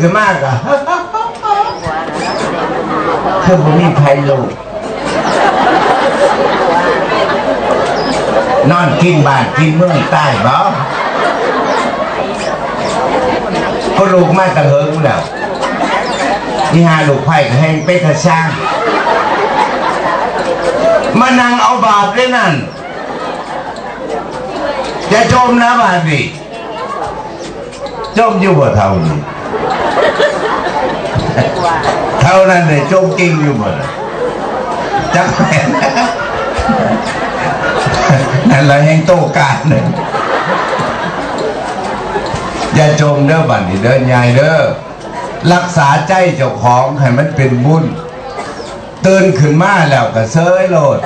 คือมากอะคือผมมีภัยลูกนอนกินบานกินเมืองใต้บ่ก็ลูกมากกระเฮิงแล้วนี่หาลูกไผ่ก็ให้ไปกระช่างมานั่งเอาบาปด้วยนั่นจะจมนะบาปดิจมอยู่บ่เท่านี้ เท่านั้นเลยจมจริงอยู่หมดจักแม่นนั่นเราแห่งโตการเลยอย่าจมเด้อบัดนี้เด้อยายเด้อรักษาใจเจ้าของให้มันเป็นบุญตื่นขึ้นมาแล้วก็เซยโลด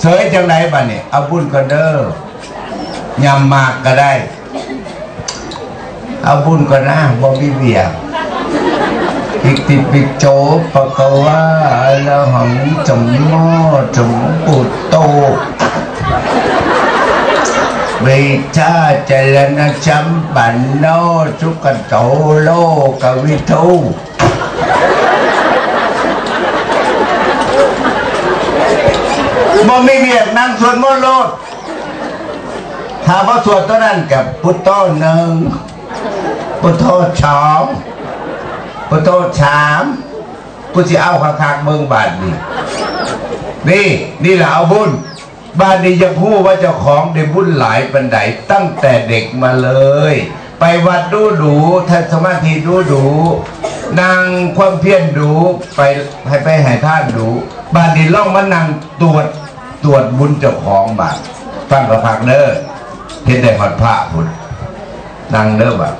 เซยจังไดบัดนี้เอาบุญก่อนเด้อยำมากก็ได้ เอาบุญก่อนนะบ่มีเบียงอิติปิโจปะกวาอะรหังจมโมจมปุตโตเวชาเจรณชัมปันโนสุกโตโลกวิทูบ่ม่เบียดนั่งสวดมนต์โลดถ้าว่าสวดตัวนั้นกับพุทโธหนึ่ง พุทโธสองพุทโธสามกูจะเอาคักๆเมืองบาทนี่นี่นี่แหละเอาบุญบ้านนี้ยังพูดว่าเจ้าของได้บุญหลายปันไดตั้งแต่เด็กมาเลย ไปวัดดูดูท่านสมาธิดูดูนางความเพียรดูไปให้ไปให้ท่านดูบ้านนี้ล่องมานั่งตรวจตรวจบุญเจ้าของบาทฟังกระพักเด้อเห็นได้หอดพระพุทธนางเด้อแบบ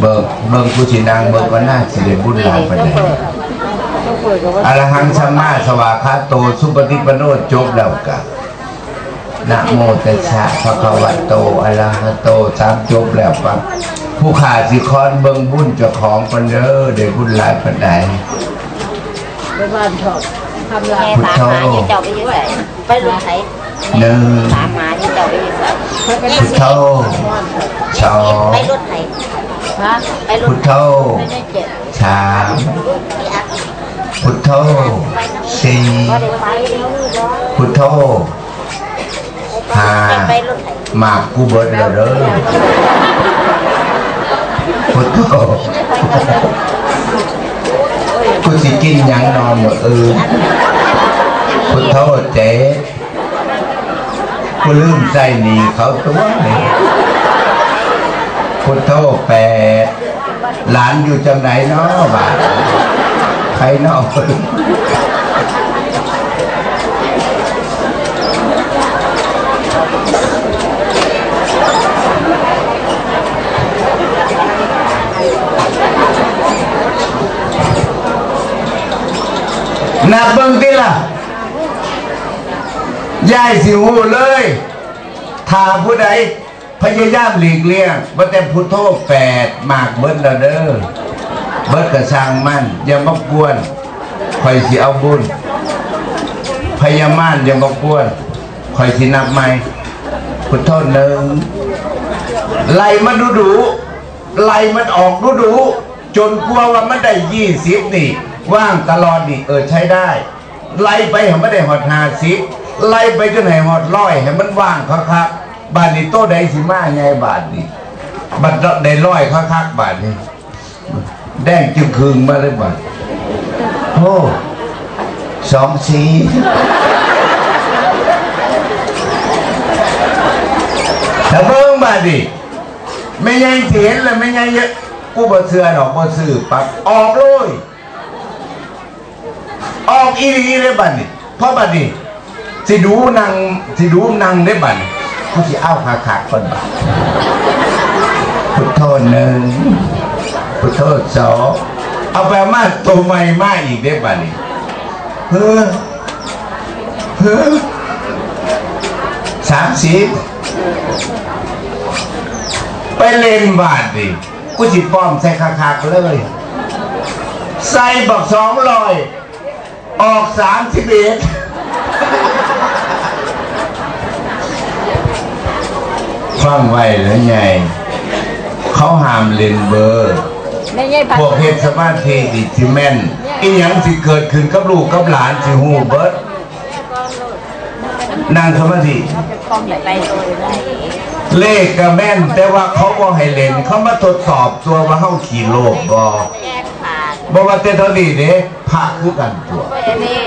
เบิกเบิกผู้สินางเบิกว่าน่าสิได้บุญหลายไปันไดอรหังสัมมาสวากขาโตสุปฏิปโนจบแล้วกะนะโมตัสสะภะคะวะโตอะระหะโตสามจบแล้วปับผู้ขาสิคอนเบิ่งบุญเจ้าของปันเด้อได้บุญหลายปันใดไปบ้านชอบทำลายแม่สามหมาที่เจ้าไปอยืดใส่ไปรถไถหนึ่งสามหมาที่เจ้าไปอยืดใส่พุทโธสองไปรถไถฮะไปร พุทโธสามพุทโธสี่พุทโธห้าหมากกูเบิดแล้วเด้อพุทโธกูสิกินยังนอนบ่อื่นพุทโธเจ๊กูลืมใจหนีเขาตัวนี่ พุทโธแปดหลานอยู่จังไหนเนาะบานใครเนาะนับเบิ่งติล่ะยายสิหูเลยถ้าผู้ใด พยายามหลีกเลี่ยงว่าแต่พุทโธแปดมากเบิ้ลล้วเด้อเบิ้ลกระช่างมันอย่ามากวนคอยสิเอาบุญพยามานอย่ามากวนคอยสินับใหม่พุทโธหนึ่งไล่มันดูดูไล่มันออกดูดูจนกลัวว่ามันได้ยี่สิบนี่ว่างตลอดนี่เออใช้ได้ ไล่ไปให้มันได้หอดหาสิไล่ไปจนให้หอดร้อยให้มันว่างคักคักๆ บาทนี้โตใดสิมาไงบาทนี้บัตรได้ร้อยคักคักๆบาทนี้แดงจึงคืงมาเลยบาทโอ้สองสีถ้าเบิ่งบาทดิไม่ยังเสียนเลยไม่ยังเยอะกูบ่เสือดอกบ่ซื้อปักออกเลยออกอีหลีเลยบัดนี้เพราะบัดนี้สิดูนางสิดูนางได้บัดนี้ กูสิเอาขาขาก่อนบัดพุทโธหนึ่งพุทโธสองเอาไปมาตัวใหม่มาอีกได้บัดนี้เฮ้อเฮ้อสามสิบไปเล่นบาทดิกูสิป้อมใส่ขาขาเลย ใส่บักสองร้อย ออกสามสิบเอ็ด ฟังไว้แล้วไงเขาห้ามเล่นเบอร์แม่ใหญ่พันพวกเฮ็ดสมาธิดิสิแม่นอีหยังสิเกิดขึ้นกับลูกกับหลานสิฮู้เบิดนั่งสมาธิไปโดนไหนเลขก็แม่น แต่ว่าเขาบ่ให้เล่น เขามาทดสอบตัวว่าเฮาขี่โลกบ่แยกขาดบ่ว่าแต่เท่านี้เด้พระคือกันตัวนี่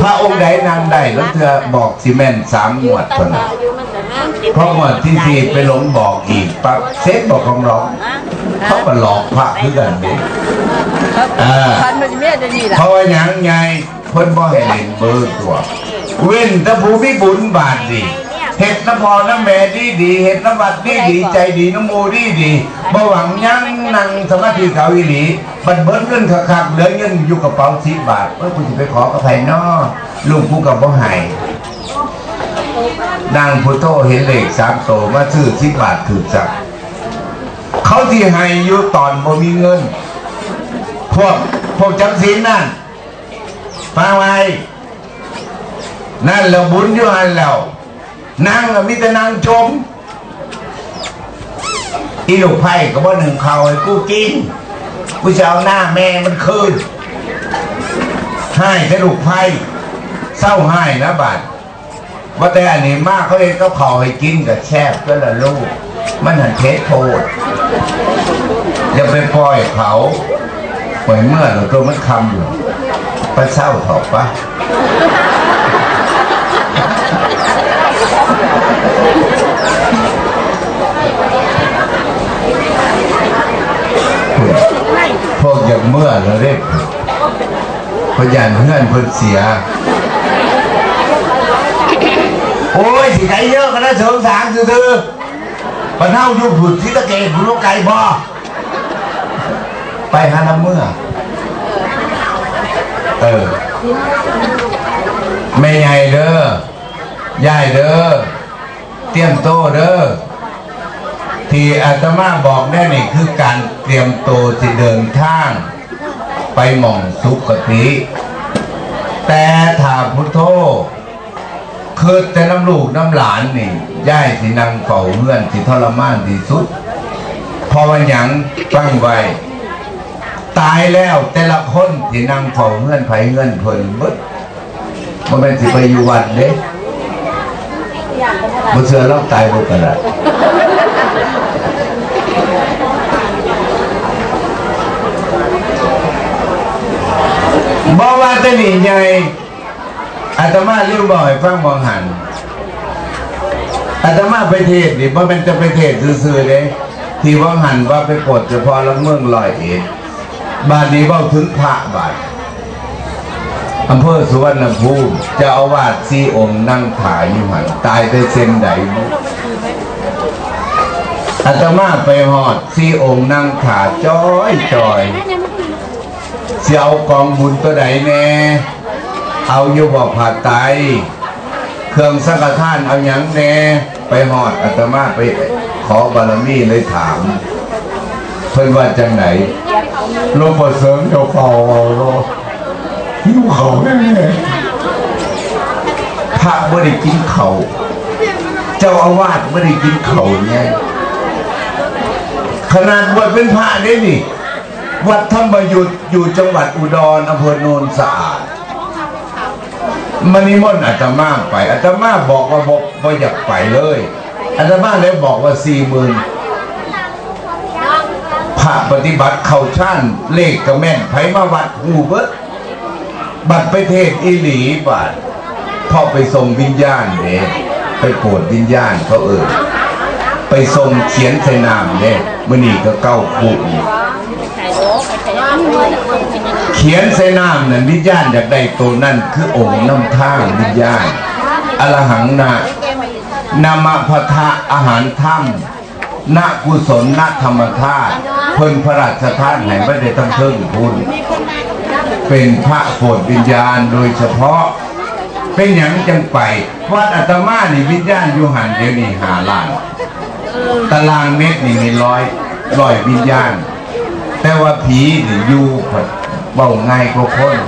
พระองค์ใดนางใดแล้วเธอบอกสิแม่นสามงวดเท่านั้น เพราะงวดที่สี่ไปหลงบอกอีกปั๊บเซ็ตบอกของร้องเขาก็หลอกพระคือกันเด้อ่าพันมันจะแม่จะดีล่ะเพราะว่าหยังไงเพิ่นบ่ให้เล่นเบอร์ตัว เว้นแต่ผู้มีบุญบาทดีเฮ็ดน้ำพอน้ำแม่ดีดีเฮ็ดน้ำวัดดีดีใจดีน้ำโมดีดีบ่หวังหยังนั่งสมาธิเขาอีหลีบัดเบิดเงินคักๆเหลือเงินอยู่กระเป๋า10บาทเอ้ยกูสิไปขอกับไผน้อลูกกูก็บ่ให้ นางพุทโธเห็นเลขสามโตมาซื้อ10บาทถูกจักเขาที่ให้อยู่ตอนบ่มีเงิน พวกพวกจำศีลนั่นฟังไว้นั่นเราบุญอยู่หันแล้วนางก็มีแต่นางชมอีลูกไผ่ก็บ่หนึ่งเขาให้กูกินกูจะเอาหน้าแม่มันคืนให้แต่ลูกไผ่เศร้าให้นะบาด ว่าแต่อันนี้มากเขาเองก็ขาให้กินกับแช่บก็ละลูก มันหันเทสโทษอย่าไปปล่อยเขาปล่อยเมื่อเราตัวมันคำอยู่ไปเศร้าเถอะปะพวกอย่างเมื่อเราเรียกพยานเพื่อนเพิ่นเสีย โอ้ยสิไกเยอะกันนะเสริมสางคือคือปะเท่าอยุบผุดที่ตะเกียบผุดลูกไก่บอไปหาน้ำเมื่อเออแม่ใหญ่เด้อยายเด้อเตรียมโตเด้อที่อาตมาบอกได้นี่คือการเตรียมโตัวที่เดินทาง ไปหม่องสุขติ แต่ถ้าพุทโธ คือแต่น้ำลูกน้ำหลานนี่ย่ายสินางเฝ้าเงื่อนสิทรมานที่สุดพอวันหยังฟังไว้ตายแล้วแต่ละคนที่นั่งเฝ้าเงื่อนไผเงื่อนเพิ่นบดมันเป็นสิไปอยู่วัดเด้บ่เชื่อเราตายบ่กันละบอกว่าแตะหนีไง อาตมาเรื่องบ่อกให้ฟังมองหันอาตมาไปเทศนี่ว่าเป็นจะไปเทศซื่อๆเลยที่ว่างหันว่าไปปลดเฉพาะละเมืองลอยเอ็ดบาดนี้เว่าถึงพระบาทอำเภอสุวรรณภูมิจะเอาวาดซีองค์นั่งถ่ายอยู่หันตายไปเส้นใดอาตมาไปหอดซีองค์นั่งถ่าจ้อยจอยเสียเอากองบุญตัวใดแน่ เอาอยู่บ่ผ่าไตเครื่องสังฆทานเอาหยังแน่ไปหอดอาตมาไปขอบารมีเลยถามเพิ่นว่าจังไหนหลวงพ่อเสริมเจ้าเฝ้าเอาโลหิวเขาแน่พระไม่ได้กินเขาเจ้าอาวาสไม่ได้กินเขาวไงขนาดบวชเป็นพระได้นี่ วัดธรรมยุทธอยู่จังหวัดอุดรอำเภอโนนสะอาด มันนิมนต์อาตมาไปอาตมาบอกว่าบอกว่าอยากไปเลยอาตมาเลยบอกว่าสี่หมื่นพระปฏิบัติเข้าช่านเลขกระแม่นไผมาวัดหูเบิดบัตรไปเทศอีหลีบาทพ่อไปส่งวิญญาณเด้ไปโปรดวิญญาณเขาเอ่ยไปส่งเขียนใส่นามเนี่ยมื่อนี้ก็เก้าคู่อีก เขียนใส่น้ำนั่นวิญญาณอยากได้ตัวนั่นคือองค์น้ำท่าวิญญาณอรหังนานามพทะอาหารถ้ำนากุศลนาธรรมธาตุเพิ่นพระราชทานให้ไม่ได้ตั้งเพิ่งพุนเป็นพระโปรดวิญญาณโดยเฉพาะ เป็นอย่างจังไปวัดอาตมานี่วิญญาณอยู่หันเดียวนี้หาล้านตารางเมตรนี่มีร้อยร้อยวิญญาณ แต่ว่าผีนี่อยู่ผัด เบาง่ายกว่าคน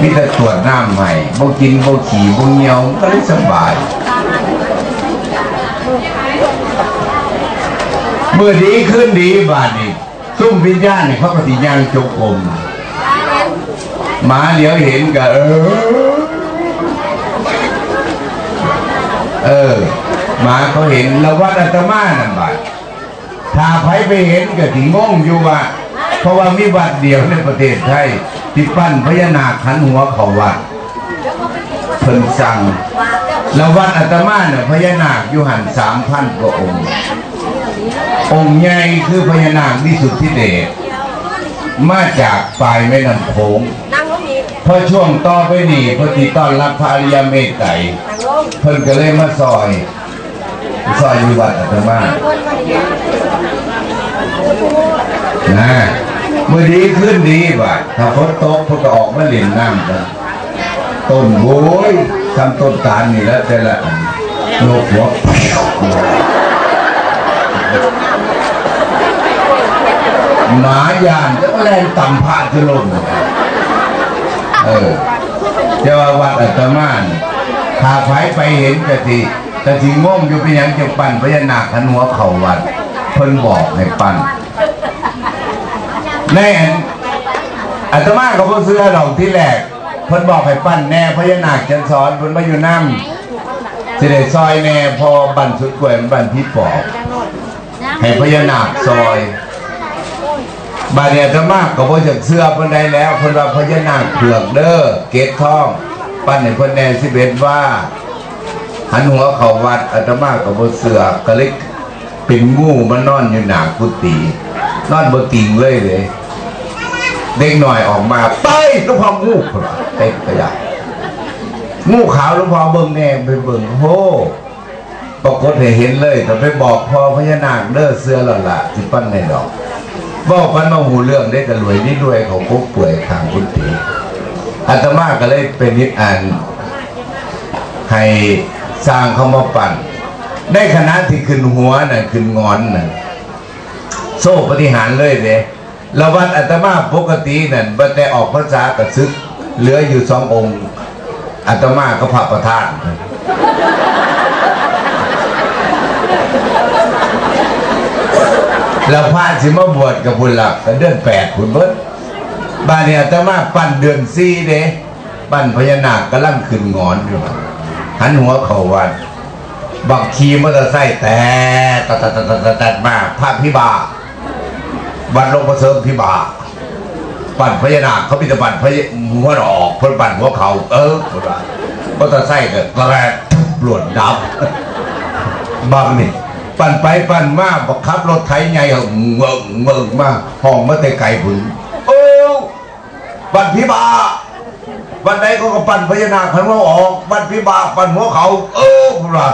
มีแต่ตรวจน้ำใหม่บ่กินบ่ขี่บ่เหี่ยวก็เลยสบายเมื่อดีขึ้นดีบาดนี้ซุ่มวิญญาณเนี่ยเขาก็สิย่างจกอมหมาเหลียวเห็นก็เออเออหมาเขาเห็นแล้ววัดอาตมานั่นบัดถ้าใครไปเห็นก็สิงงอยู่ว่า เพราะว่ามีวัดเดียวในประเทศไทยที่ปั้นพญานาคขันหัวเขาวัดเพิ่นสั่งแล้ววัดอาตมาเนี่ยพญานาคอยู่หันสามพันกว่าองค์ องค์ใหญ่คือพญานาคที่สุดที่เดชมาจากปลายแม่น้ำโขงพอช่วงต่อไปนี่พอที่ต้อนรับพระอริยเมตไตรเพิ่นก็เลยมาซอยซอยอยู่วัดอาตมานะ มื่อดีขึ้นดีว่ะถ้าฝนตกพิ่นก็ออกมาเล่นน้ำกันต้นโวยทำต้นตาลนี่แล้วแต่ละโลกหัวหมายานจะแรงต่ำพาจะลงเออจะว่าวัดอัตมานถ้าไฟไปเห็นกะทิกะทิง่มอยู่เป็นยังจะปั่นพญานาคขันหัวเข่าวัดเพิ่นบอกให้ปั่น น่อาตมาก็บ่เสื้อดอกที่แรกเพิ่นบอกให้ปั้นแน่พญานาคจันสอนเพิ่นมาอยู่น้ำสิได้ซอยแน่พอบันสุดกล้วยมันบันพี่ปอบให้พญานาคซอยบาดนี้อาตมาก็บ่จักเสื้อเพิ่นได้แล้วเพิ่นว่าพญานาคเผือกเด้อเกตทองปั้นให้เพิ่นแน่11ว่าหันหัวเขาวัดอาตมาก็บ่เสื้อก็เลยเป็นงูมานอนอยู่หนากุฏินอนบ่ติงเลยเลย เด็กหน่อยออกมาไปหลูกพ่องูพระเต็มกระยางูขาวหลูกพ่อเบิ่งแน่ไปเบิ่งโหปรากฏให้เห็นเลยแต่ไปบอกพ่อพญานาคเด้อเสื้อหล่ะละสิปั้นในดอกบอกปันมาหูเรื่องได้กระรวยนี่ด้วยเขาพกป่วยทางคุณตีอาตมาก็เลยเป็นนิดอ่านให้สร้างเขามาปั่น ได้คณะที่ขึ้นหัวน่ะขึ้นงอนน่ะโซ่ปฏิหารเลยเด้ ล้ววัดอาตมาปกตินั่นบัดได้ออกพรรษากระซึกเหลืออยู่สององค์อาตมาก็พระประธานแล้วพระสิมาบวชกับบุญหลักเดือนแปดคุณเบิดบ้านเนี่ยอาตมาปั้นเดือนสี่เด้ปั้นพญานาคกำลังขึ้นงอนอยู่หันหัวเขาวัดบักขี่มอเตอร์ไซค์แต่ตัดตัดตัดตัดตัดตัดมาพระพิบา วัดหลงประเสริมพิบาปั่นพญานาคเขาพิจปั่นพญหัวออกเพิ่นปั่นหัวเขา เออพุ่นว่ามอเตอร์ไซค์ก็ตะแรกปลวดดับบังนี่ปั่นไปปั่นมาบักขับรถไถใหญ่เงิงเงิงมาห้องมาแต่ไกลผุนโอ้ปั่นพิบาวันใดเขาก็ปั่นพญานาคขันว่าออกวันพิบากปั่นหัวเขา เออพวกเรา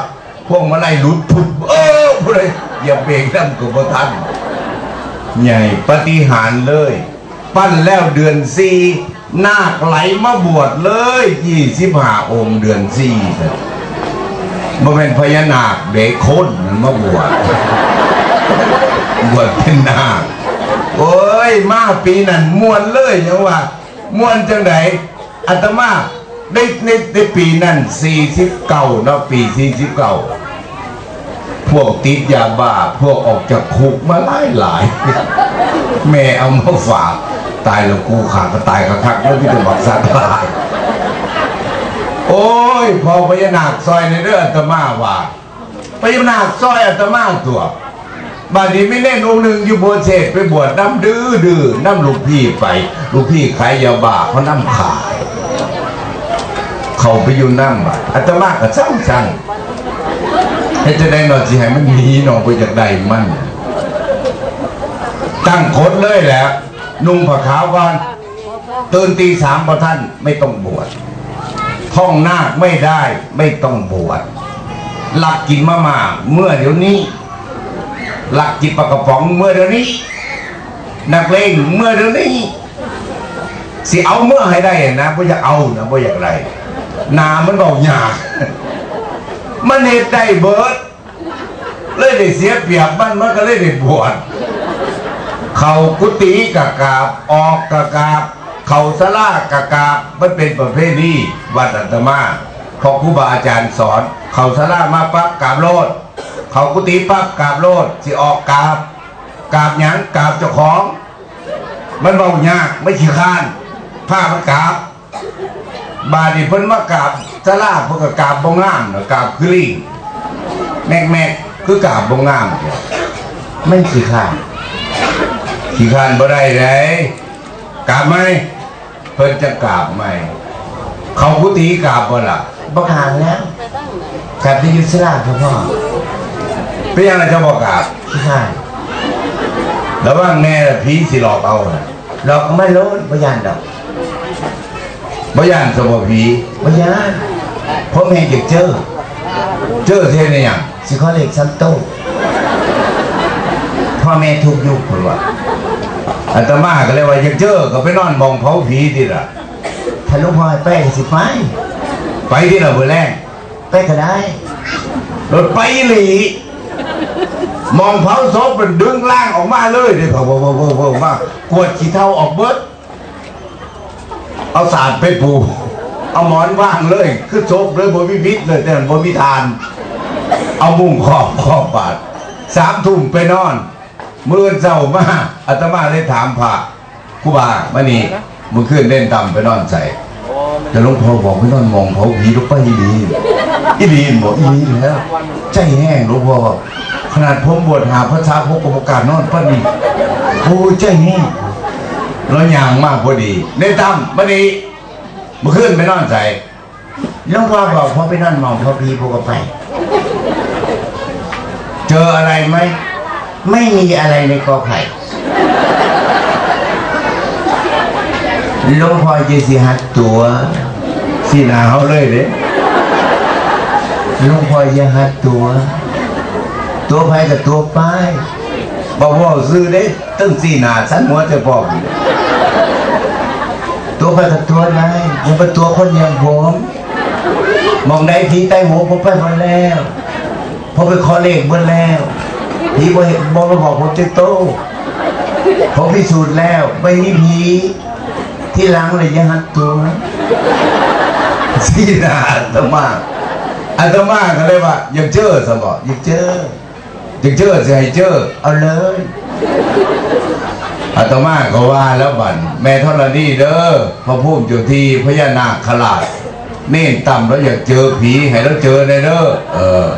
พวกมาไล่หลุดพุดเออพวกเลยอย่าเบรกนั่นกับท่าน ใหญ่ปฏิหารเลย ปั้นแล้วเดือนสี่นาคไหลมาบวชเลยยี่สิบห้าองค์เดือนสี่มันเป็นพญานาคเด็กคนมันมาบวชบวชเป็นนาคโอ้ยมาปีนั้นมวนเลยยังว่า มวนจังไดอาตมาได้ในในปีนั้นสี่สิบเก้าเนาะปีสี่สิบเก้า พวกติดยาบ้าพวกออกจากคุกมาหลายหลายแม่เอามาฝากตายแล้วกูขาดก็ตายกระทักแล้วพี่จะบอกสัตว์ตายโอ้ยพอพญานาคซอยในเรื่องอาตมาว่าพญานาคซอยอาตมาตัวบาดนี้ไม่เล่นองค์หนึ่งอยู่บวชเชษไปบวชน้ำดื้อดื้อน้ำลูกพี่ไป ลูกพี่ขายยาบ้าเขาน้ำขายเขาไปอยู่น้ำบาดอาตมาก็ช่างช่า ให้จะได้หน่อยสิให้มันหนีหนองไปจากใดมันตั้งโคดเลยแหละนุ่งผ้าขาวก่อนตื่นตีสามพอท่านไม่ต้องบวชท่องนาคไม่ได้ไม่ต้องบวชหลักกินมามาเมื่อเดี๋ยวนี้ หลักจิตปากกระป๋องเมื่อเดี๋ยวนี้ นักเลงเมื่อเดี๋ยวนี้สิเอาเมื่อให้ได้นะบ่อยากเอานะบ่อยากไรนามันบอกหยา มันเหตุได้เบิดเลยได้เสียเปรียบมันมันก็เลยได้บวชเขากุฏิกะกาบออกกะกาบเขาสลากะกาบมันเป็นประเภทนี้วัดอัตมาพอครูบาอาจารย์สอน เขาสลามาปั๊บกาบโลด เขากุฏิปั๊บกาบโลดสิออกกาบกาบหยังกาบเจ้าของ มันเบายากไม่ขี้ข้านผ้ามันกาบบาดนีเพิ่นมากาบ สลาเพิ่นก็กราบบ่งามเนาะกราบคือลิงแมกแมกคือกราบบ่งามเดียวไม่ขี้ข้านขี้ข้านบ่ได้เลยกราบไหมเพิ่นจะกราบไหมเขากุฏิกราบบ่ล่ะบักหางแล้วกลับไปอยุสลาครับพ่อเป็นยังไงจะบอกกราบขี้ข้านระวังแน่ล่ะผีสิหลอกเอาน่ะหลอกก็ไม่รู้บ่ยานดอก บ่ย่านสมผีบ่ยานผมเห็นอยากเจอ เจอเท่นี่หยังสิขอเลขซันโตพ่อแม่ทุกยุคคนว่าอาตมาก็เลยว่าอยากเจอก็ไปนอนมองเผาผีติล่ะถ้าหลูกพ่อให้ไปก็สิไปไปที่ละมื้อแรงไปก็ได้รถไปอีหลีมองเผาศพมันดึงล่างออกมาเลยเด้อเผาเผาเผาเผาเผามากวดขี้เท่าออกเบิด เอาสาดไปปูเอาหมอนว่างเลยคือศพเลยบ่มีพิษเลยแต่บ่มีทาน เอามุ้งครอบครอบบาดสามทุ่มไปนอนเมื่นเช้ามาอาตมาเลยถามพระคูบามานี่มึงขึ้นเล่นตำไปนอนใส่แต่หลวงพ่อบอกไปนอนมองเผาผีลูกไปอีหลีอีหลีบอกอีหลีแล้วใจแห้งหลวงพ่อขนาดผมบวชหาพระชาพกกรรมการนอนป้านี่โอ้ใจแห้ง แล้วยางมากพอดีเล่นต่ำมานี่มึงขึ้นไปนอนใส่หลวงพ่อบอกพ่อไปนอนมองพ่อพีพวกก็ไป เจออะไรไหมไม่มีอะไรในกอไผ่ลงพ่อจะสิหัดตัวสีหนาเขาเลยเด้ลวงพ่อจะหัดตัว ตัวไผ่กับตัวป้ายบอกว่าซื้อเด้ตั้งสีหนาสันหัวจะพอก ตัวไผ่กับตัวไหนผมเป็นตัวคนอย่างผมมองได้ผีใต้หัวผมไปหมดแล้วผมไปขอเลขหมดแล้วผีบ่เห็นบ่มาบอกผมจะโตผมพิสูจน์แล้วไม่มีผีที่หลังเลยยังหัดตัวสีหนาอาตมาอาตมาก็เลยว่าอยากเจอสมบอกอยากเจออยากเจอจะให้เจอเอาเลย อาตมาก็ว่าแล้วบันแม่ธรณีเด้อพระพุ่มจุทีพญานาคขลาดเน่นต่ำแล้วอยากเจอผีให้เราเจอในเด้อเออ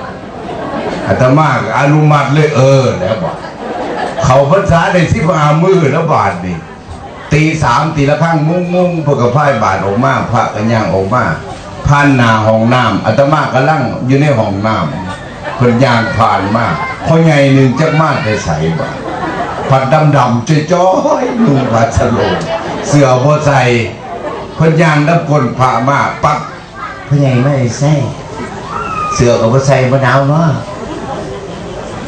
อาตมาอนุมัติเลยเออแล้วบอกเขาภาษาในสิบห้ามือแล้วบาทนี่ตีสามตีละครั้งมุ้งมุ้งพวกกับพ่ายบาทออกมาพระกันย่างออกมาผ่านนาห้องน้ำอาตมากำลังอยู่ในห้องน้ำเพิ่นย่างผ่านมาพ่อใหญ่หนึ่งจักมาไปใส่บาท ผัดดำดำจ้อยจ้อยๆนุ่งผ้าสโลงเสื้อโบใส่เพิ่นย่างน้ำกลนผ้ามาปั๊บพ่อใหญ่ไม่ได้ใส่เสือกับพ่อใส่มะนาวเนาะ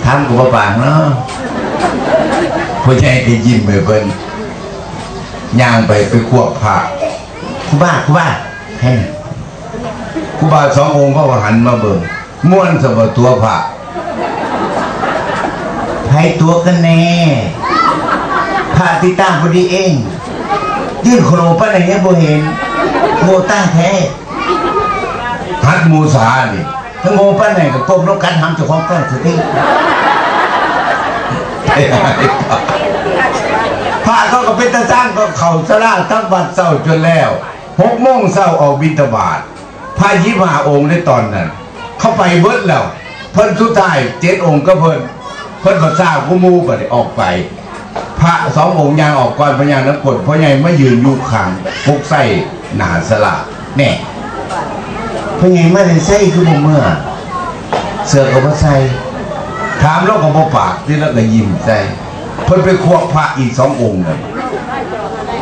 ทำกับพ่อปางเนาะพ่อใหญ่ก็ยิ้มไปเพิ่นย่างไปไปควบผ้าครูบ้าครูบ้าให้ครูบาสององค์เขาก็หันมาเบิ่งม้วนสมบตัวผ้า ให้ตัวกันแน่พาติตั้งพอดีเอง ยื่นโครไปไหนยังบ่เห็นโง่ตั้งแท้ฮัดมูสานี่ถ้าโง่ไปไหนก็ก้มลงกันทำเจ้าของตั้งสติพระเขาก็เป็นตาจ้างก็เขาสลาตั้งบัดเศร้าจนแล้วหกโมงเศร้าออกบิณฑบาตพระยิบหาองค์ในตอนนั้น เข้าไปเบิดแล้ว เพิ่นสุดท้ายเจ็ดองค์ก็เพิ่น เพิ่นก็ทราบกุมูก็ได้ออกไป พระสององค์ยางออกก่อนพญาน้ำกดเพราะใหญ่ไม่ยืนอยู่ข้างพกไส้หนาสละแน่พ่อใหญ่ไม่ได้ใส่คือบ่เมื่อ เสือกับพ่อใส่ถามแล้วก็บ่ปากที่แล้วก็ยิ้มใส่เพิ่นไปควบพระอีกสององค์เลย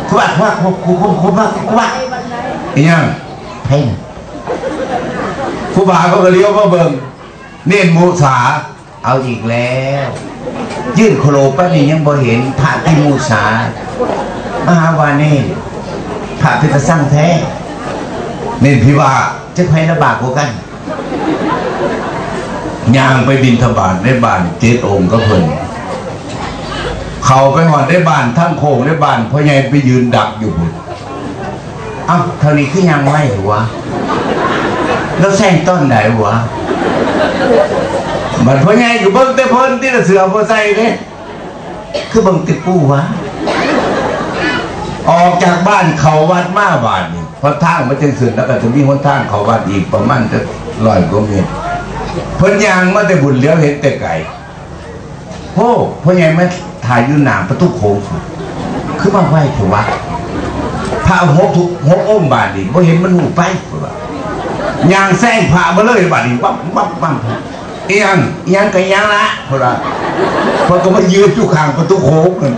ครูบ้าครูบ้าครูครูครูครูบ้าครูบ้าอีหยังเพ่งครูบาเขาก็เลี้ยวมาเบิ่งเน้นมูสา เอาอีกแล้ว ยื่นโครไปนี่ยังบ่เห็นพระที่มูสา มหาวานี่พระพิทสร้างแท้น้นพิว่าจะให้ระบากกว่ากันย่างไปบินทบาทในบ้านเจ็ดองค์ก็เพิ่นเขาไปหอดได้บานทั้งโคงได้บานพ่อใหญ่ไปยืนดักอยู่พุ่นอ้าเท่านี้คือยังไว้หัวแล้วแซงต้นไหนหัว มันพ่อใหญ่อยู่เบิ่งแต่เพิ่นที่ะเสือบ่ใส่เด้คือเบังติกู้วะออกจากบ้านเขาวัดมาบาทนี่เพราะทางมันจะสุดแล้วก็จะมีหนทางเขาวัดอีกประมาณจะร้อยกว่าเมตรเพิ่นยางมาแต่บุญเลี้ยวเห็นแต่ไก่โอ้พ่อใหญ่มาถ่ายอยู่หนามประตูโค้งคือมาไหว้ถวะพระหกทุกหกองค์บาทนี่บ่เห็นมันหูไปพุ่นว่ายางแซงพระมาเลยบาทนี่ปั๊บปั๊บปั๊บ ยงเอียงก็เอียงละพุ่นว่าเพิ่นก็มายืนอยู่ข้างประตูโค้งนั่น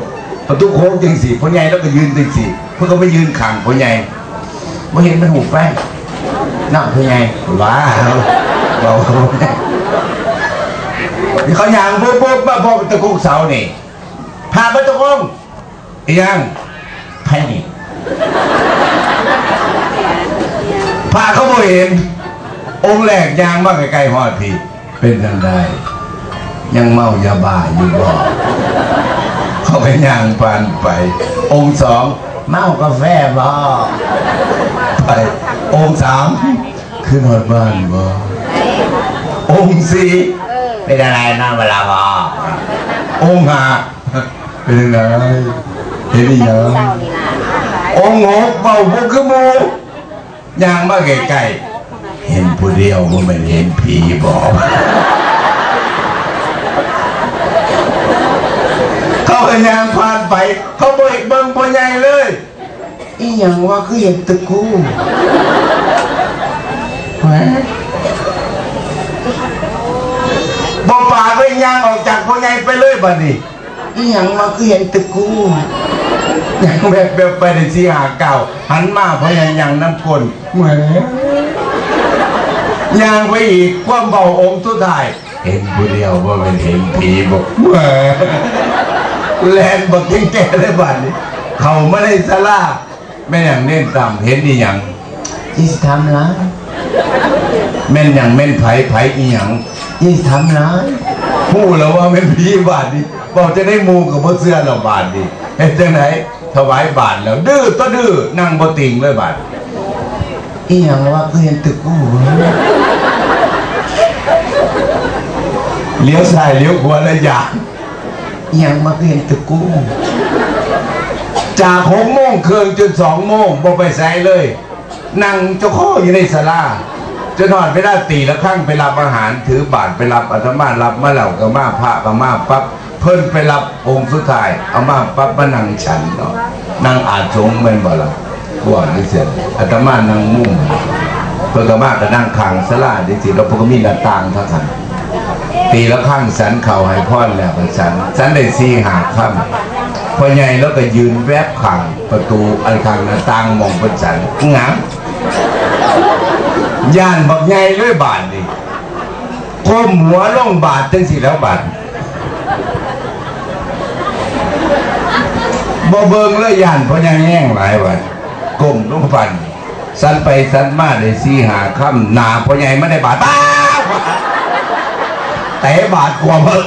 ประตูโค้งจังสิพ่อใหญ่แล้วก็ยืนจังสิเพิ่นก็มายืนข้างพ่อใหญ่บ่เห็นมันหูไปน่าพ่อใหญ่ว้าวว้าวนี่เขายางปุ๊บปุ๊บมาพอกตะกุกเสานี่พาไปตะกุกเอียงไผนี่พาเขาบ่เห็นองค์แรกยางมาไกลๆหอดพี่ เป็นจังไดยังเมายาบ้าอยู่บ่เขาไปยางปานไป องค์สองเมากาแฟบ่ไปองค์สามขึ้นหอดบ้านบ่องค์สี่เป็นอะไรนะเวลาบ่องค์ห้าเป็นยังไงเห็นหรือยังเศร้านี่ล่ะองค์หกเบาพวกคือหมูย่างมาใกล้ๆ เห็นผู้เดียวว่ามันเห็นผีบอกเขาก็ย่างผ่านไปเขาบ่เอกเบิ่งพ่อใหญ่เลยอีหยังว่าคือเห็นตะกูแหมบ่ปากไปย่างออกจากพ่อใหญ่ไปเลยบัดนี้อีหยังว่าคือเห็นตะกูยังแบบแบบไปในสีหาเก่าหันมาเพราะยังยังน้ำกลเหมือน ยางไปอีกความเบาองค์สุดท้ายเห็นผู้เดียวว่าเป็นเห็นผีบอกเหมือนแลนบอกยังแก่ได้บัดนี้เขาไม่ได้สลาแม่นอย่างเน้นต่ำเห็นอีหยังยี่สิทำร้ายแม่นอย่างแม่นไผไผอีหยังยี่สิทำร้ายพูดแล้วว่าแม่นผีบาดนี้บอกจะได้มูกับพ่เสื้อเราบาดดีเห็นจังไหนถวายบาทแล้วดื้อก็ดื้อนั่งบ่ติงเลยบาด อีหยังว่าคือเห็นตึกกูเลี้ยวซ้ายเลี้ยวขวาแล้วอย่างอีหยังมาคือเห็นตึกกูจากหกโมงครึ่งจนสองโมงบ่ไปใส่เลย นั่งเจ้าข้ออยู่ในศาลาจนนอนเวลาตีละครั้งไปรับอาหารถือบาทไปรับอาตมารับมาเหล่ากับมาพระกับมาปั๊บเพิ่นไปรับองค์สุดท้ายเอามาปั๊บมานั่งฉันเนาะนั่งอาจสงแม่นบ่ล่ะ กว่านี่เสร็จอาตมานั่งมุ่งเพิ่นก็มาก็นั่งข้างศาลาดิสิแล้วพิ่นก็มีหน้าต่างเท่ากันตีและครั้งสันเข่าให้พรแล้วก็สันสันได้สี่หาค่ำพอใหญ่แล้วก็ยืนแวบขังประตูอันขังหน้าต่างมองเป็นสันงามย่านบักใหญ่เลยบาทดิก้มหัวล่องบาทจังสิแล้วบาทบ่เบิงเลยย่านพ่อใหญ่แห้งหลายวัน ก้มลงฟันสันไปสันมาได้สีหาค่ำหนาพ่อใหญ่ไม่ได้บาทป้าแต่บาทกว่าเบิ่ง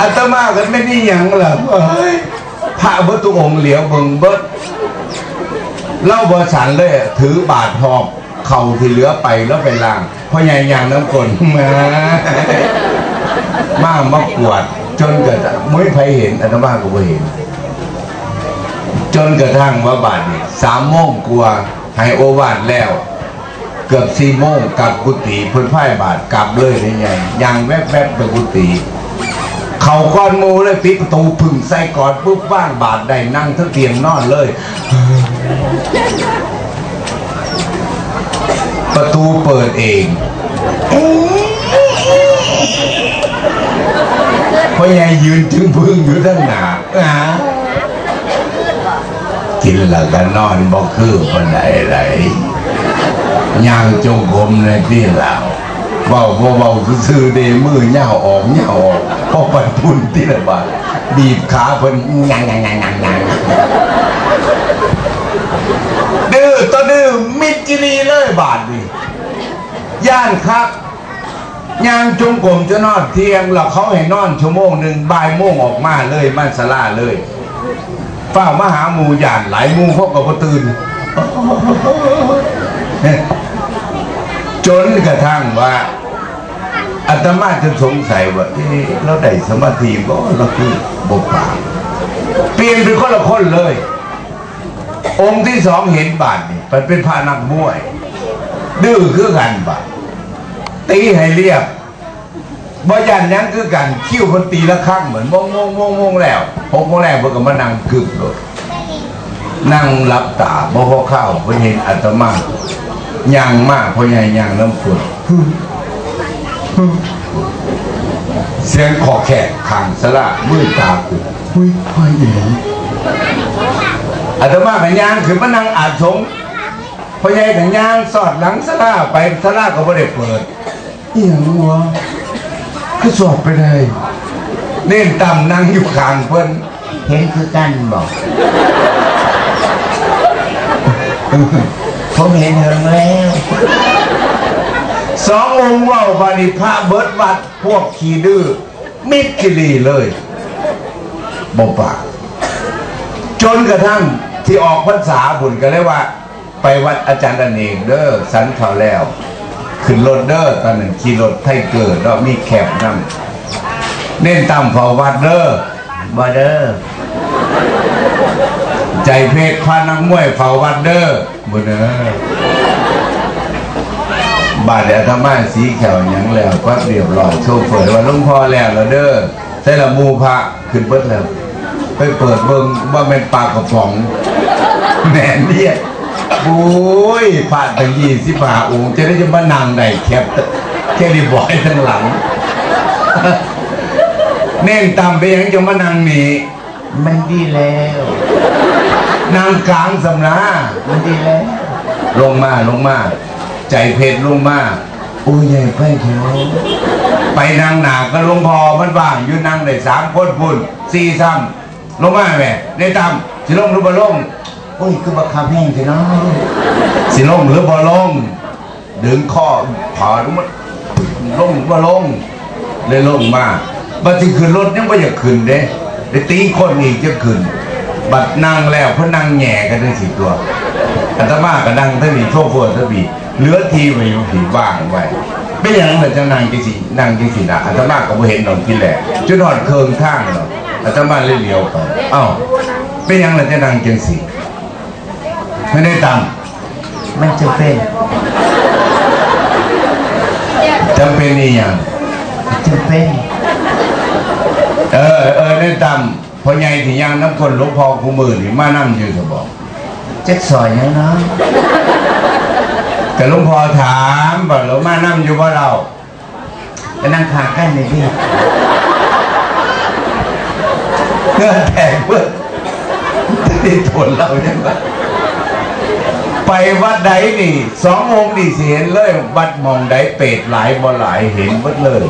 อาตมากันไม่นี่ยังล่ะเฮ้ยพระบิดตุองค์เหลียวเบิงเบิดเล่าบอสันเลยถือบาทหอบเข่าที่เหลือไปแล้วไปล่างเพราะใหญ่ยางน้ำกลมามามากวด จนเกระทั่งไม่ใครเห็นอาตมาก็ไม่เห็น จนกระทั่งว่าบาทนี่สามโมงกลัวาให้โอวาทแล้ว เกือบสี่โมงกลับกุฏิเพิ่นพ่ายบาทกลับเลยนี่ไงยังแวบๆไปกุฏิเขาก้อนหมูเลยปิดประตูผึ่งใส่ก่อนปุ๊บว่างบาดได้นั่งทั้งเตียงนอนเลย ประตูเปิดเองพ่อใหญ่ยืนจึงพึ่งอยู่ทั้งหนาอ่า กินแล้วก็นอนบ่คือคนใดไรย่างจงกรมในที่เราเบาบ่เบาซื่อเดมือเหย่าออกเหย่าออกพอปันพุ่นที่ละบาดบีบขาเพิ่นยังยังยังยังยังดื้อตัวดื้อมิดจิรีเลยบาดนี่ย่านครับย่างจงกรมจะนอนเที่ยงแล้วเขาให้นอนชั่วโมงหนึ่งบ่ายโมงออกมาเลยมันสลาเลย เฝ้ามาหาหมูย่านหลายหมูพวกกับตื่นจนกระทั่งว่าอาตมาจะสงสัยว่าเอ๊ะเราได้สมาธิบ่เราคือบกปาเปลี่ยนเป็นคนละคนเลย องค์ที่สองเห็นบาทนี่มันเป็นพานักมวย ดื้อคือกันบาทตีให้เรียบ บ่ยันหยังคือกันคิ้วคนตีละครั้งเหมือนมงมงมงมงแล้วหกโมงแรกเพิ่นก็มานั่งกึบเลยนั่งรับตาบ่พอเข้าเพิ่นเห็นอาตมาย่างมากเพราะใหญ่ย่างน้ำฝนเสียงขอแขกขังสละมือตาคือหุ้ยพ่อยใหญ่อาตมากันย่างคือมานั่งอาจสงพ่อใหญ่กันย่างสอดหลังสลาไปสลาก็ไม่ได้เปิดเอียงวะ คือสอดไปเลย เน่นต่ำนั่งอยู่ข้างเพิ่นเห็นคือกันบอกผมเห็นเหิงแล้วสององค์เว่าบานิพระเบิดวัดพวกขี้ดื้อมิดกิลีเลยบอกปากจนกระทั่งที่ออกพรรษาบุญก็เลยว่า ไปวัดอาจารย์อเนกเด้อสันเขาแล้ว ขึ้นรถเด้อตอนนั้นขี่รถไทยเกิดแล้วมีแคบนั่งเน้นต่ำเฝ้าวัดเด้อบอเด้อใจเพชรพานักมวยเฝ้าวัดเด้อบุญเด้อบาดเดี๋ยวธรรมาสีแขวยังแล้วก็เรียบร้อยโชเฟอร์ว่าลุงพ่อแล้วแล้วเด้อใส่ละมูพระขึ้นเบิดแล้วไปเปิดเบิ่งว่าเป็นปลากระป๋องแหนเนี่ย โอ้ยผ่านไปยี่สิบห้าองค์จะได้จะมานั่งได้แคบแค่รีบอยทั้งหลังเน่นตามไปยังจะมานั่งนี่มันดีแล้ว นางกลางสำนามันดีแล้ว ลงมาลงมา ใจเพชรลงมาโอ้ยใหญ่ไปเถอะไปนางหนาก็หลวงพอมันว่างอยู่นางได้สามคนพุ่นสี่ซ้ำลงมาแม่ได้ตามสิลงหรือบ่ลง โอ้ยคือบักคำแห้งเถอะเนะสิลงหรือบ่ลงดึงข้อผ่าลงมาลงบ่ลงเลยลงมาบัดที่ขึ้นรถยังไม่อยากขึ้นเด้ได้ตีคนอีกจะขึ้น บัดนั่งแล้วเพราะนั่งแหย่กันทั้งสิตัวอาตมาก็นั่งทั้งนี้โชเฟอร์ทั้งบีเหลือทีไว้อยู่ผีว่างไว้ไม่ย่างนั้นจะนั่งจังสินั่งจังสินะอาตมาก็บ่เห็นดอกที่แหละจนอดเคิงข้างเนาะอาตมาเลยเลี้ยวไปเอ้าเป็นหยังล่ะจะนั่งจังสิ ไม่ได้ตังค์มันจะเป็นจำเป็นนี่ยังจะเป็น เออเออได้ตามพ่อใหญ่ที่ยังน้ำคนหลวงพ่อคูมือนี่มานั่งอยู่จะบอกจะสอยแล้วเนาะแต่หลวงพ่อถามบอกหลวงมานั่งอยู่ว่าเราก็นั่งขากันเลยพี่เงื่อนแตกเพื่อติดทนเราใช่ไหม ไปวัดใดนี่สององค์นี่เห็นเลยวัดมองใดเป็ดหลายบ่หลายเห็นหมดเลย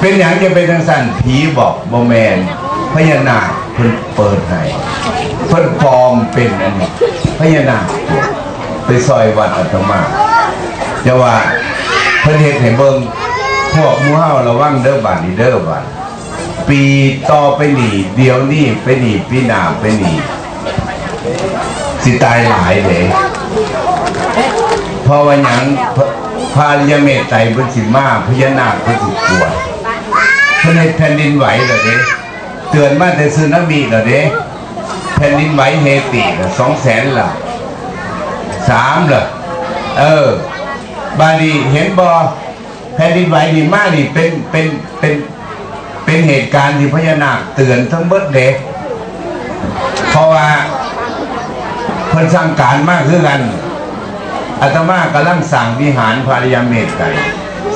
เป็นอย่างจะเป็นทางสั่นผีบอกบ่แมนพญานาคเพิ่นเปิดให้เพิ่นปลอมเป็นอันนี้พญานาคไปซอยวัดอาตมาจะว่าเพิ่นเฮ็ดให้เบิ่งพวกมู่เฮาระวังเด้อบัดนี้เด้อบัดปีต่อไปนี่เดี๋ยวนี้ไปนี่ปีหน้าไปนี่ สิตายหลายเลยเพราะว่าหยังพระพาริยเมตไตรพิ่นสิมาพญานาคพิ่นสิกลัวเพื่อให้แผ่นดินไหวเหรอเด้เตือนมาแต่ซึนามิเหรอเด้แผ่นดินไหวเฮติสองแสนหละสามเหรอเออ บาดีเห็นบอแผ่นดินไหวนี่มากนี่เป็นเป็นเป็นเป็นเหตุการณ์ที่พญานาคเตือนทั้งเบิดเด็กเพราะว่า เพิ่นสร้างการมากคือกันอาตมากำลังสั่งวิหารพาริยเมตไตร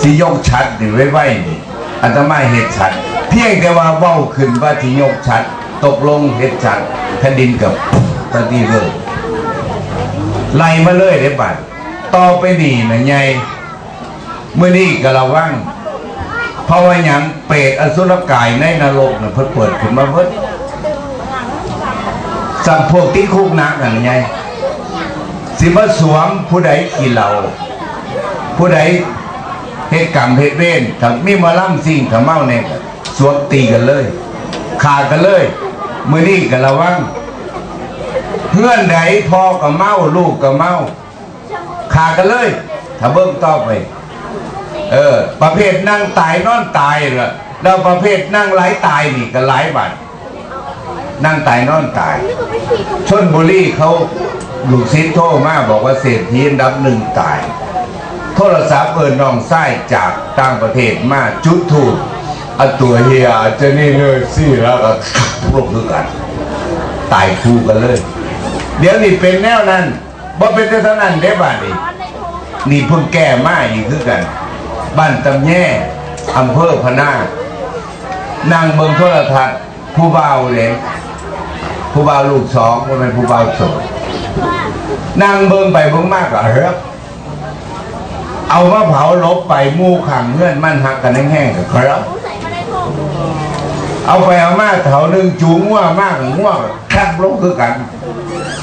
สิยกชัดนี่ไว้ไว้นี่อาตมาเห็ดชัด เพียงแต่ว่าเว้าขึ้นว่าที่ยกชัด ตกลงเห็ดชัดแผ่นดินกับตะดีเลยไล่มาเลยเด้บัดต่อไปนี่นะไงเมื่อนี้ก็ระวังเพราะว่าหยังเปรตอสุรกายในนรกน่ะเพิ่นเปิดขึ้นมาเพิ่น สั่งพวกที่คุกนักนั่นไงสิมาสวมผู้ใดขี่เหล่าผู้ใดเหตุกรรมเหตุเวรถ้ามีมาล่ำสิ่งถ้าเมาเนี่ยสวมตีกันเลย ขาดกันเลยมือนี้กันระวังเพื่อนใดพ่อกับเมาลูกกับเมาขาดกันเลย ถ้าเบิ่งต่อไปเออ ประเภทนั่งตายนอนตายเหรอแล้วประเภทนั่งไหลตายนี่ก็หลายบัด นั่งตายนอนตาย ชนบุรีเขาลูกศิษย์โทรมาบอกว่าเศรษฐีอันดับหนึ่งตาย โทรศัพท์เอินน้องไส้จากต่างประเทศมาจุดถูกอาตัวเฮียเจะนี่เลยสิแล้วก็ลงคือกัน ตายคู่กันเลย เดี๋ยวนี้เป็นแนวนั้นบ่เป็นแต่เท่านั้นเด้บ้านนี้นี่เพิ่งแก้มาอีกคือกัน บ้านตำแย่อำเภอพะนานั่งเบิ่งโทรทัศน์ผู้เบาวเลย ผู้เบาวลูกสองว่าเป็นผู้เบาวโสดนั่งเบิ่งไปเบิ่งมากก็เฮ้ยเอามาเผาลบไปมู่ขังเงื่อนมันหักกันแห้งๆกับครับเอาไปเอามาเถาหนึ่งจูงง่วมากง่วแคบลงคือกัน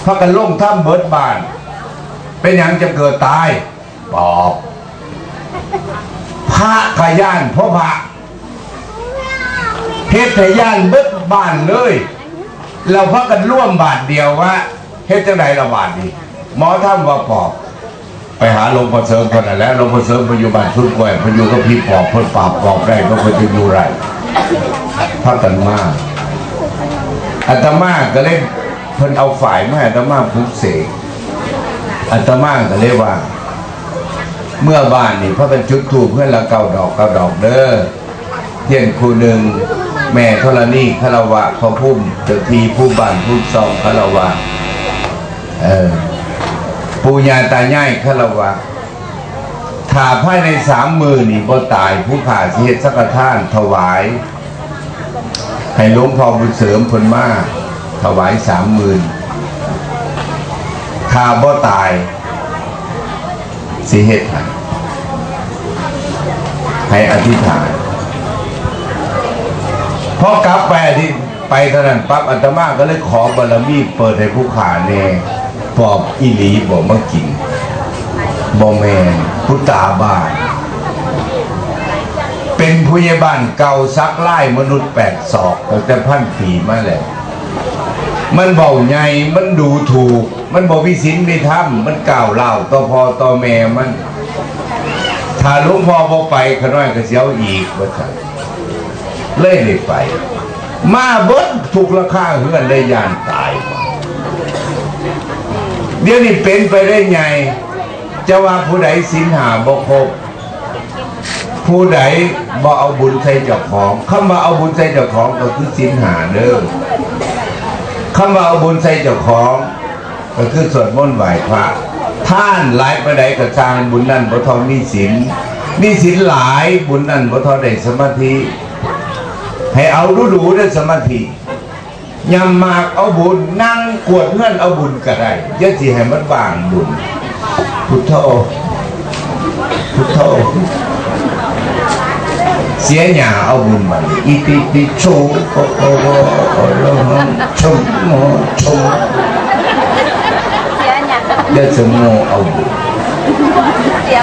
พากันลงถ้ำเบิดบาน เป็นอย่างจะเกิดตายบอกพระขย่านพราะพระเฮ็ดให้ย่านเบิดบานเลย เราพักกันร่วมบาทเดียวว่าเฮ็ดจังไดละบาทนี้หมอถ้ำว่าปอบไปหาหลวงพ่อเสริมคนนั้นแล้วหลวงพ่อเสริมไปอยู่บ้านชุดกล้วยเพนอยู่กับพี่ปอบเพิ่นปราบปอบได้เพราะเพิ่นจะอยู่ไรพักกันมากอาตมาก็เลยเพิ่นเอาฝ่ายมาอาตมาปลุกเสกอาตมาก็เลยว่า เมื่อบ้านนี่พระเป็นจุดถูกเพื่อนละเก้าดอกเก้าดอกเด้อเทียนครูหนึ่ง แม่ธรณีคารวะพอพุ่มเจ้าทีผู้บ้านผู้ซองคารวะเออปูญาตายายคารวะถ้าภายในสามมือนี่บ่ตายผู้ขาเฮ็ดสักท่านถวาย ให้หลวงพ่อบุญเสริมคนมาถวายสามหมื่นถ้าบ่ตายสิเฮ็ดให้ให้อธิษฐาน พอกลับไปอธิไปเท่านั้นปั๊บอาตมาก็เลยขอบารมีเปิดให้ผู้ขาเน่ปอบอีหลีบอกมากินบ่แมนพุทธาบ้าน เป็นผู้ใหญ่บ้านเก่าซักไล่มนุษย์แปดศอกตั้งแต่พันปีมาแล้วมันเบาใหญ่มันดูถูก มันบอกวิสินไม่ทำมันกล่าวเล่าต่อพอต่อแม่มัน ถ้าลุงพ่อบอกไปขน้อยก็เสียวอีกว่าซั่ เลยเลยไปมาเบิดถูกราคาเฮือนได้ยานตายเดี๋ยวนี้เป็นไปได้ไงจะว่าผู้ใดสินหาบ่ครบผู้ใดบ่เอาบุญใส่เจ้าของคำว่าเอาบุญใส่เจ้าของก็คือสินหาเด้อคำว่าเอาบุญใส่เจ้าของ ก็คือสวดมนต์ไหว้พระท่านหลายประใดก็สร้างบุญนั่นบ่ทอมีศีลมีศีลหลายบุญนั่นบ่ทอได้สมาธิ ให้เอาดูดูๆได้สมาธิยำมากเอาบุญนั่งกวดเงินเอาบุญก็ได้อย่าสิให้มันบางบุญ พุทโธพุทโธเสียหยาเอาบุญมาอิติปิโชโอโอโอโอโลหังชมโมชมเสียหยังเดชโมเอาบุญเสีย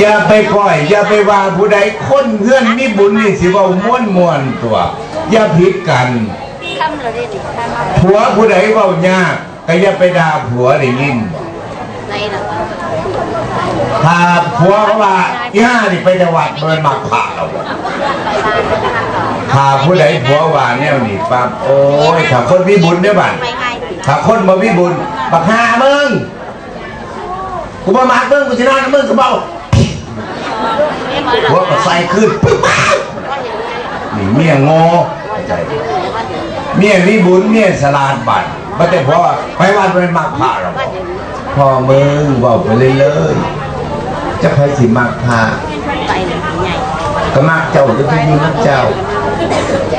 อย่าไปปล่อย อย่าไปว่าผู้ใดคนเพื่อนมีบุญนี่สิเว่าม้วนมวนๆตัว อย่าผิดกันคำเราได้ดิคำเราผัวผู้ใดเว้ายากก็อย่าไปด่าผัวได้ยินบ่ในหลังถ้าผัวเขาว่าย่านี่ไปจังหวัดเมินมักผ่าเอาบ่ไปบ้านไปทางต่อถ้าผู้ใดผัวว่าแนวนี้ปั๊บโอ้ยถ้าคนมีบุญเด้อบัด ไม่ง่ายสิถ้าคนบ่มีบุญบักหามึงกูมามักมึงกูสินอนกับมึงก็เบาไม่มา หัวก็ใส่ขึ้นปึ๊บนี่เมียง่เข้าใจเมียมีบุญเมียสลาดบัตรบ่แต่พอไปวัดไปมักพระหรอกพ่อมึงเว้าไปเลยเลยๆจะไปสิมักพระไปเลยใหญ่ก็มักเจ้าจะไปอยู่นักเจ้า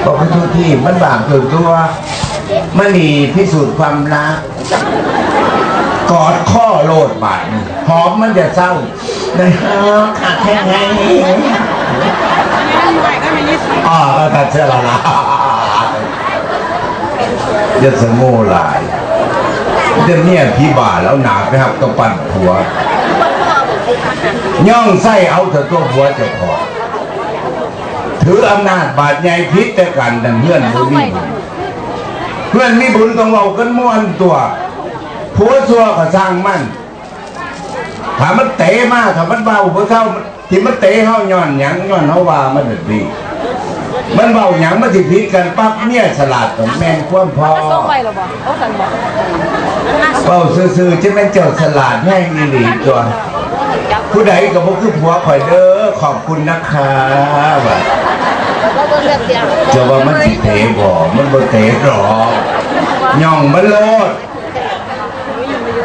บอกไปทุกที่มันบางเกินตัวมันนี่พิสูจน์ความรักกอดข้อโลดบาดหอมมันจะเศร้า ในฮะขาดแค่ไงอ๋อก็ตัดเสื้อละละจะสงโง่หลายจะเนี่ยพี่บ่าแล้วหนาไปครับก็ปั่นผัว ย่องไส้เอาแต่ตัวผัวจะพอถืออำนาจบาดใหญ่พิษแต่กันดังเพื่อนบ่มีบุญเพื่อนมีบุญต้องเรากันม้วนตัวผัวซัวก็สร้างมั่น ถ้ามันเตะมากถ้ามันเบาผัวเท่าที่มันเตะเฮาย้อนหยังย้อนเฮาว่ามันน่ะดีมันเว้าหยังมันสิผิดกันปั๊บเมียฉลาดกับแม่นความพอส่งไปหรอบ่เขาสั่นบอกเว้าซื่อๆจะแม่นเจ้าฉลาดแห่งอีหลีตัวผู้ใดก็บ่คือผัวข่อยเด้อขอบคุณนะคะว่าเราก็เลือกเสียงจะว่ามันสิเตะบ่มันบ่เตะหรอกย่องมันโลด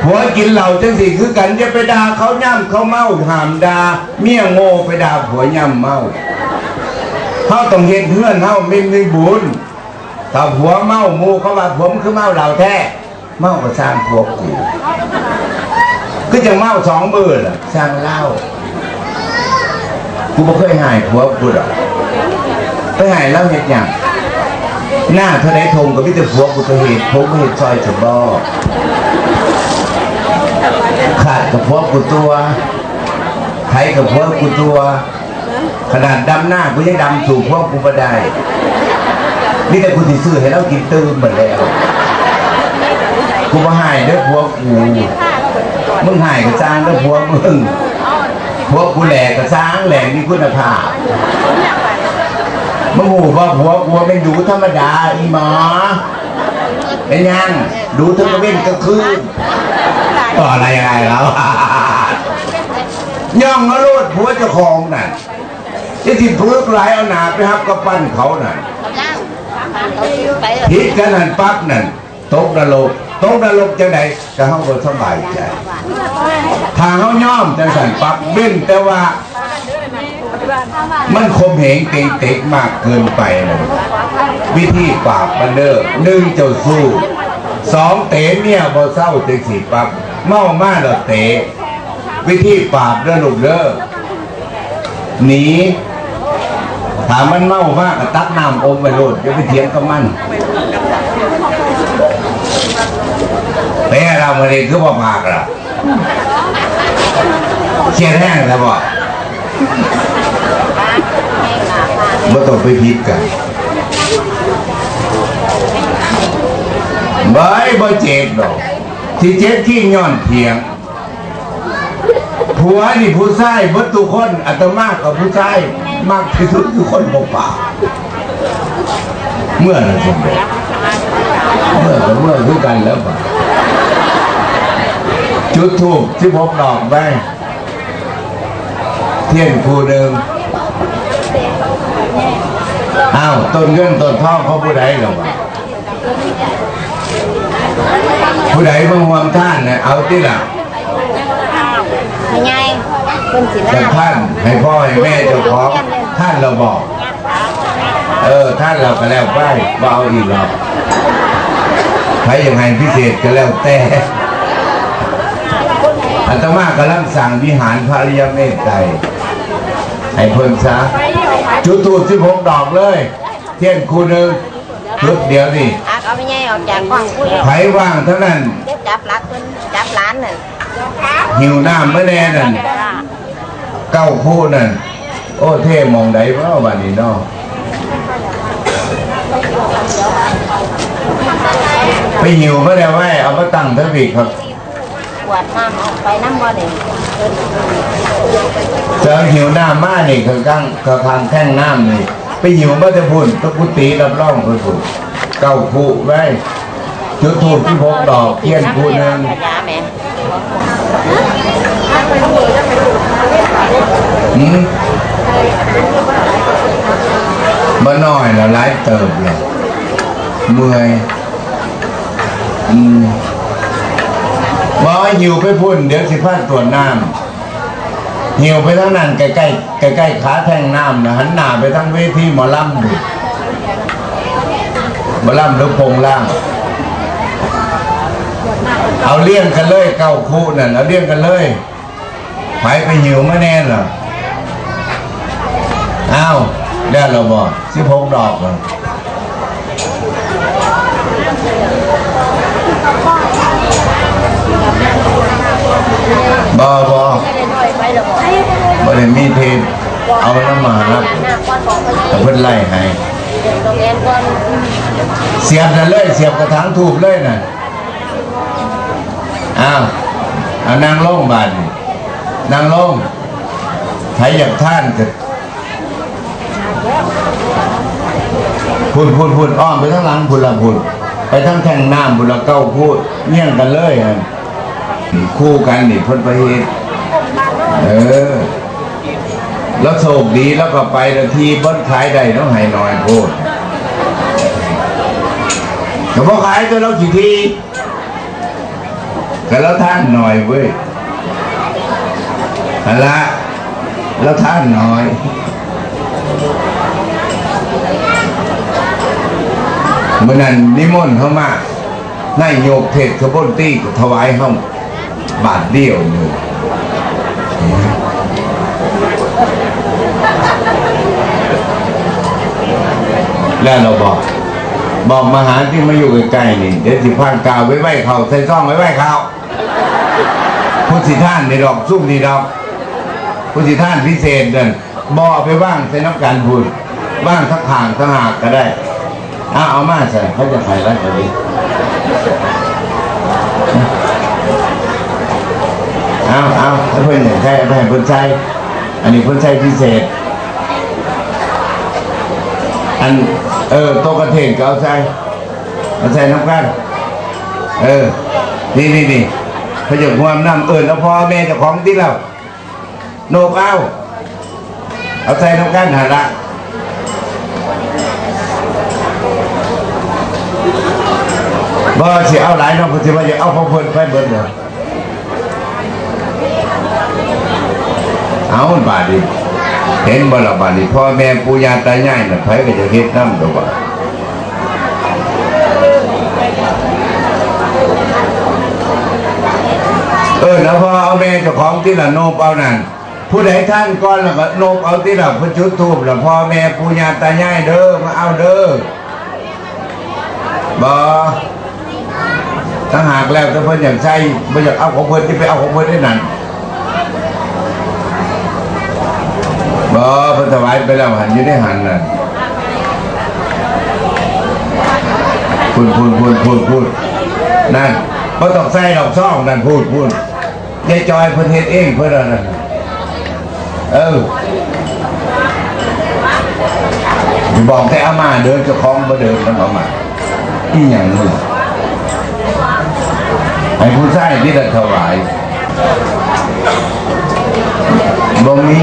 ผัวกินเหล้าจังสิคือกันจะไปด่าเขาย่ำเขาเมาหามดาเมียโง่ไปด่าผัวย่ำเมาเฮาต้องเฮ็ดเพื่อนเฮาไม่มีบุญถ้าผัวเมาหมู่เขาว่าผมคือเมาเหล้าแท้เมาก็สร้างผัวกูก็จะเมาสองมือล่ะสร้างเหล้ากูบ่เคยหายผัวกูหรอกไปหายแล้วเห็ดหยังหน้าเธอได้ทงกับพี่แต่ผัวกูจะเหตุผมก็เหตุซอยจะบอก ขาดกับผัวกูตัวไทยกับผัวกูตัว ขนาดดำหน้ากูยังดำถูกผัวกกูมาได้ นี่แต่กูสิซื้อให้เรากินตื้มหมดแล้ว กูมาหายด้อผัวกูมึงหายกับจางด้อผัวกมึงผัวกกูแหลกกับจ้างแหลกนี่คุณภาพมึงหูว่าผัวผัวเป็นดูธรรมดาอีหมอเป็นยังดูทั้งเว้นกลางคืน ก็อะไรอะไรแล้ว ย่องมาโลดผัวเจ้าของน่ะที่ที่เพือกหลายเอาหนาไปครับก็ปั้นเขาน่ะกำลังเขาไปพิษกันนั่นปั๊บนั่นตกนรกตกนรกจังไดก็เฮาบ่สบายใจทางเฮาย่อมจังสั่นปั๊บเบ้นแต่ว่า มันคมเหงเก่งเต็กมากเกินไปนะวิธีปราบมันเด้อหนึ่งเจ้าสู้สองเตะเมียบ่เศร้าจังสีปับ เมามาแล้วเตะวิธีปราบเด้อลูกเด้อหนีถามมันเมามากตักน้ำอมไปโลดอย่าไปเถียงกับมันเป้เรามาเรียนคือบ่มากล่ะเชียร์แห้งแล้วบ่บ่ต้องไปพิดกันบายบ่เจ็บดอก ที่เจ็บขี้ย้อนเถียงผัวนี่ผู้ชายเบิดทุกคนอาตมากับผู้ชายมากที่สุดคือคนบ่ปาเมื่อนั้นสมเด็จเมื่อเมื่อคือกันแล้วป่ะจุดถูกที่พบดอกได้เทียนคูเดิมอ้าวต้นเงินต้นทองเขาผู้ใดหรอวะ ผู้ใดบางความท่านเนี่ยเอาที่ละยังไงคนสิแต่ลาท่านให้พ่อให้แม่เจ้าของท่านเราบอก เออท่านเราก็แล้วไปเบเอาอีกหรอกใครยังไงพิเศษก็แล้วแต่อาตมากำลังสั่งวิหารพระริยเมตไตรให้เพิ่นซะจุดตูดสิบหกดอกเลย เที่ยนคูหนึงจุดเดียวนี่ จากกล้องคุยไผว่างเท่านั้นเด็กจับรักเพิ่นจับร้านน่ะหิวน้ำเมื่อแน่นั่นเก้าคู่นั่นโอ้เท่มองใดเพราะวันนี้เนาะไปหิวมาแล้วไว้เอามาตั้งเทวีครับปวดน้ำออกไปน้ำบ่เนี่ยเจอหิวน้ำมานี่คือข้างคือข้างแท่งน้ำนี่ไปหิวมาจะพุ่นตะกุตีรับรองเพิ่นพุ่น เก้าคู่ไว้จุดทูบที่พกดอกเทียนคู่หนึงยาแม่หืมมาหน่อยแล้วไล่เติบเลยเมื่อยอืมบอหิวไปพุ่นเดี๋ยวสิพาตรวจน้ำหิวไปทั้งนั้นใกล้ๆใกล้ๆขาแท่งน้ำนะหันหน้าไปทั้งเวทีหมอลำดิ หมอลำหรือพงล่าง เอาเลี้ยงกันเลยเก้าคู่นั่นเอาเลี้ยงกันเลยไปไปหิวมาแน่หรออ้าวได้เราบอกสิบหกดอกเหรอบ่บ่บ่ได้มีเทปเอาน้ำมาครับเขาแต่เพิ่นไล่ให้ ตรงเอ็นก้อนเสียบนั่นเลยเสียบกระถางทูบเลยน่ะอ้าวเอานางลงบาดนี่นางลงใครอยากท่านก็พูดพูดพูดอ้อมไปทั้งหลังพูดละพูดไปทั้งแท่งน้ำพูดละเก้าพูดเงี้ยงกันเลยฮะคู่กันนี่พ้นไปเฮ็ดเออ แล้วโชคดีแล้วก็ไปนทีเพ้นขายได้ต้องให้น้อยโพดแต่พอขายก็เรากี่ทีก็แล้วท่านหน่อยเว้ยอันละแล้วท่านหน่อยเมื่อนั้นนิมนต์เข้ามานายโยกเทศขบวนตี้ถวายห้องบาทเดียวเลย แล้วเราบอก บอกมาหาที่มาอยู่ใกล้ๆนี่เดี๋ยวสิพานกาวไว้ไว้เขาใส่ซ่องไว้ไว้เขาผู้สิท่านในดอกซุ่มนี่ดอกผู้สิท่านพิเศษเดินบอไปว่างใส่น้ำกันพูดว่างทักทางทักหากก็ได้เอาเอามาใส่เขาจะใส่แล้วก็ดีเอาเอาเอาเพื่อนอย่างใช่เปให้เพื่อนใช้อันนี้เพื่อนใช้พิเศษ อัน เออโตะกระเทงก็เอาใส่เอาใส่น้ำกันเออนี่นี่นี่เขาจะความน้ำเอิญแล้วพ่อแม่เจ้าของที่เราโนกเอาเอาใส่น้ำกันหันละบ่สิเอาหลายเน้องก็สิว่าจะเอาของเพิ่นไปเบิดเด้อเอามันบาดนี เห็นบลบาดนี้พ่อแม่ปู่ย่าตายายน่ะไผก็จะเฮ็ดนำดอกว่าเออแล้วพอเอาแม่เจ้าของที่ละโนบเอานั่นผู้ใดท่านก่อนแล้วก็โนบเอาที่ละพิ่นจุดธูปแล้วพ่อแม่ปู่ย่าตายายเด้อมาเอาเด้อบ่ถ้าหากแล้วถ้าเพิ่นอยากใช้ไม่อยากเอาของเพิ่นที่ไปเอาของเพิ่นได้นั่น บ่เพิ่นถวายไปแล้วหันอยู่ในหันน่ะพูดพูดพูดพูดพูดนั่นบ่ต้องใส่ดอกซ่องนั่นพูดพูดยายจอยเพิ่นเฮ็ดเองเพิ่นน่ะนั่นเออบอกแต่อามาเดินเจ้าของบ่เดินมันเอามาอีหยังนี่ให้ผู้ชายที่ได้ถวายบ่มี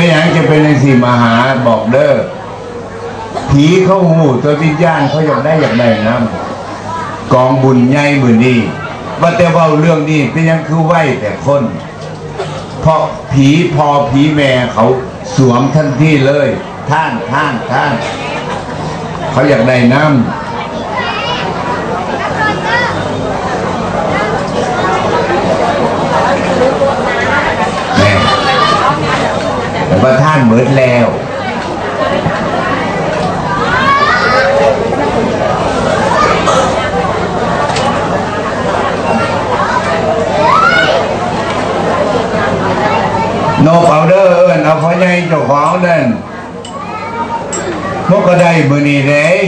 ไปหอดใส่อะเออเอางนะเป็นอย่างจะเป็นในสี่มหาบอกเด้อผีเขาหูตัววิญญาณเขาอยากได้อยากได้นะกองบุญใหญ่มือนี้ว่าแต่ว่าเรื่องนี้เป็นยังคือไหวแต่คนเพราะผีพอผีแม่เขาสวมทันทีเลย ท่านท่านท่าน เขาอยากได้น้ำ แต่ว่าท่านเหมือนแล้วโนเปาเดอเอินเอาพ่อใหญ่เจ้าของนั่นพวกก็ได้มือนี้เลย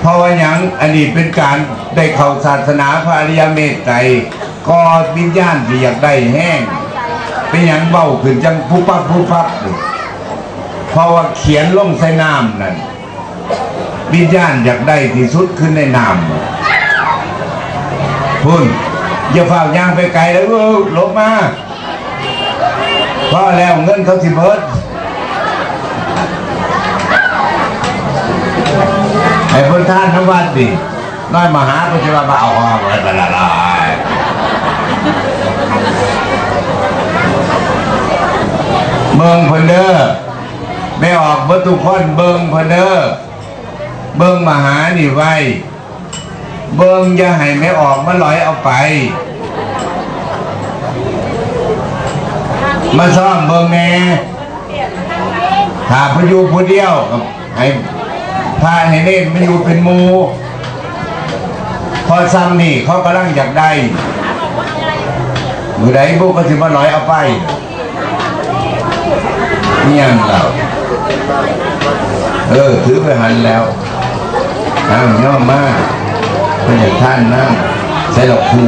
เพราะว่าหยังอันนี้เป็นการได้เข้าศาสนาพระอริยเมตไตรก็วิญญาณที่อยากได้แห้ง เป็นหยังเบาขึ้นจังผู้ปั๊บผู้ปั๊บเพราะว่าเขียนลงใส่น้ำนั่นวิญญาณอยากได้ที่สุดขึ้นในน้ำพุ่นอย่าฝ่าวยางไปไกลแล้วลบมาพอแล้วเงินเขาสิเบิดไอ้คนท่านทั้งวันดิน้อยมาหาก็จะมาเอาหองไว้เป็นละลาย เบิงเพนเดอร์ไม่ออกเบิดทุกคนเบิงเพนเดอร์เบิงมาหานี่ไว้ เบิงอย่าให้ไม่ออกมาลอยเอาไป มาซ่อมเบิ่งแหน่ถ้าพยูผู้เดียวให้พาให้เล่นมันอยู่เป็นมูพอซ้ำนี่เขากำลังอยากได้มือใดพวกก็สิมาหน่อยเอาไป ยงเราเออถือไปหันแล้วอ้าวย่อมากเป็นอย่างท่านนั่งใส่หลอกคู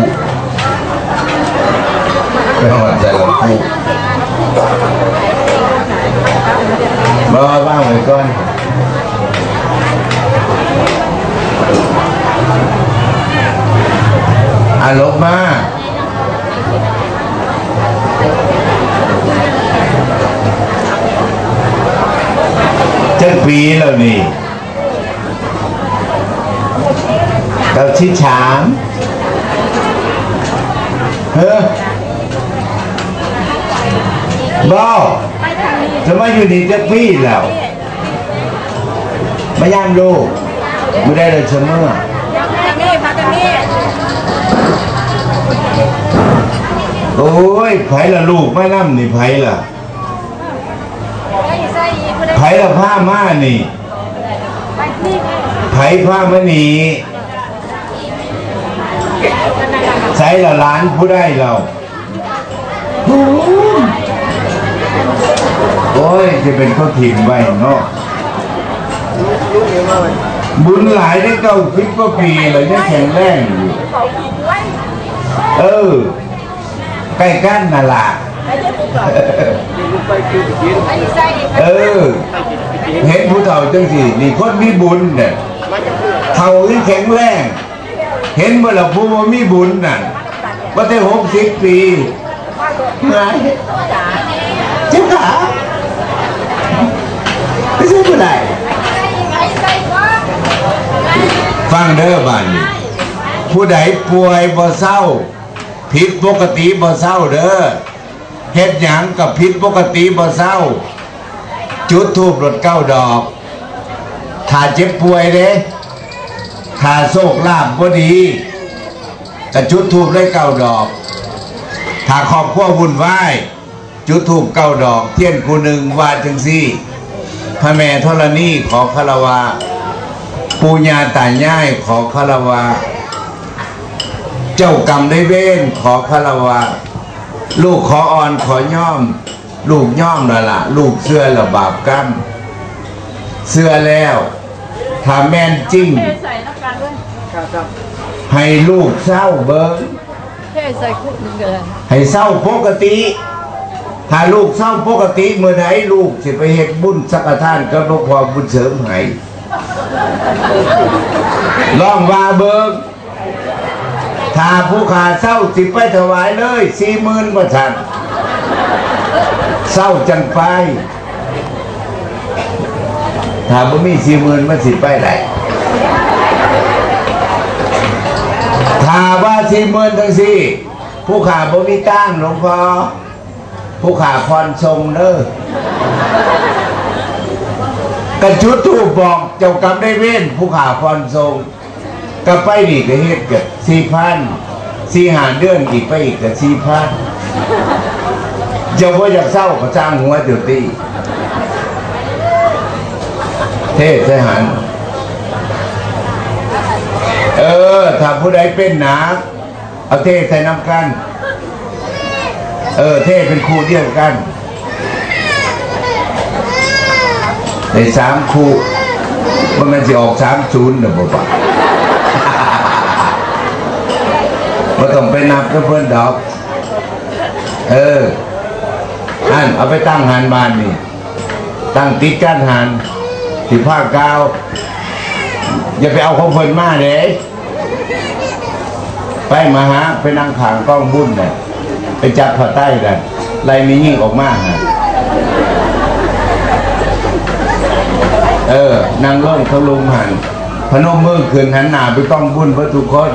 ไปหอดใส่หลอกคูบ่ว่างไว้ก่อนอารมณ์มาเจ็ดปีแล้วนี่เก้าที่ฉามเฮ้อบ่จะมาอยู่นี่เจ็ดปีแล้วไมาย่างดูไม่ได้เลยเสมอโอ้ยไผละลูกไม่น้ำนี่ไผละใส่อีกคน ไผละผ้าม่านี่ไปนี่ไผผ้ามานี่ใส่ละล้านผู้ได้เราโอ้ยจะเป็นข้าวถิ่นไว้เนาะบุญหลายได้เก้าสิบกว่าปีเลยยังแข็งแรงอยู่เออใกล้กันน่ะล่ะใส่อีก เออเห็นผู้เฒ่าจังสินี่คนมีบุญเนี่ยเฒ่าที่แข็งแรงเห็นเมื่อเราผู้ว่ามีบุญน่ะว่าได้หกสิบปีไงเจ้าขาไม่ใช่ผู้ใดฟังเด้อบ้านนี้ผู้ใดป่วยบ่เศร้าผิดปกติบ่เศร้าเด้อ เฮ็ดหยังกับผิดปกติบ่เศร้า จุดทูบรถเก้าดอกถ้าเจ็บป่วยเด้ถ้าโชคลาภบ่ดีก็จุดทูบได้เก้าดอก ถ้าครอบครัววุ่นวายจุดทูบเก้าดอก เทียนคูหนึ่งว่าจังซี่พระแม่ธรณีขอคารวะปูญาตายายขอคารวะเจ้ากรรมได้เว้นขอคารวะ ลูกขออ่อนขอย่อม ลูกย่อมและละลูกเสื้อละบาปกรรมเสื้อแล้วถ้าแม่นจริง ใส่น้ำกันด้วยให้ลูกเศร้าเบิ้งเทใส่คุกหนึ่งเลยให้เศร้าปกติ ถ้าลูกเศร้าปกติเมื่อไหลูกสิไปเฮ็ดบุญสักทานก็บ่พอบุญเสริมให้ลองว่าเบิ้ง ถ้าผู้ขาเศร้าสิไปถวายเลยสี่หมื่นประชันเศร้าจังไปถ้าบ่มีสี่หมื่นมันสิไปไหนถ้าว่าสี่หมื่นทั้งสี่ผู้ขาบ่มีตั้งหลวงพ่อผู้ขาพรทรงเด้อกระชุดถูกบอกเจ้ากรรมได้เว้นผู้ขาพรทรง ก็ไปนี่ก็เฮ็ดเกิดสี่พันสี่หาเดือนอีกไปอีกก็สี่พันจ้าว่าอยากเศร้าก็จ้างหัวเดี๋ยตีเทศใส่หันเออถ้าผู้ใดเป็นหนักเอาเทศใส่น้ำกัน เออ เทศเป็นครูเดียวกันในสามครูมันมันจะออกสามศูนย์นะบ่ปะมาต้องไปนับกับเพื่อนดอก เอออันเอาไปตั้งหันบานนี่ ตั้งติดกันหันสิผ้ากาวอย่าไปเอาของเพิ่นมาเด้ไปมาหาไปนั่งขางกล้องบุญเนี่ยไปจับผ้าใต้กันไล่มียิ่งออกมาฮะเออนางล่องเขาลุมหันพนมมือคืนหันหนาไปกล้องบุญเพื่อทุกคน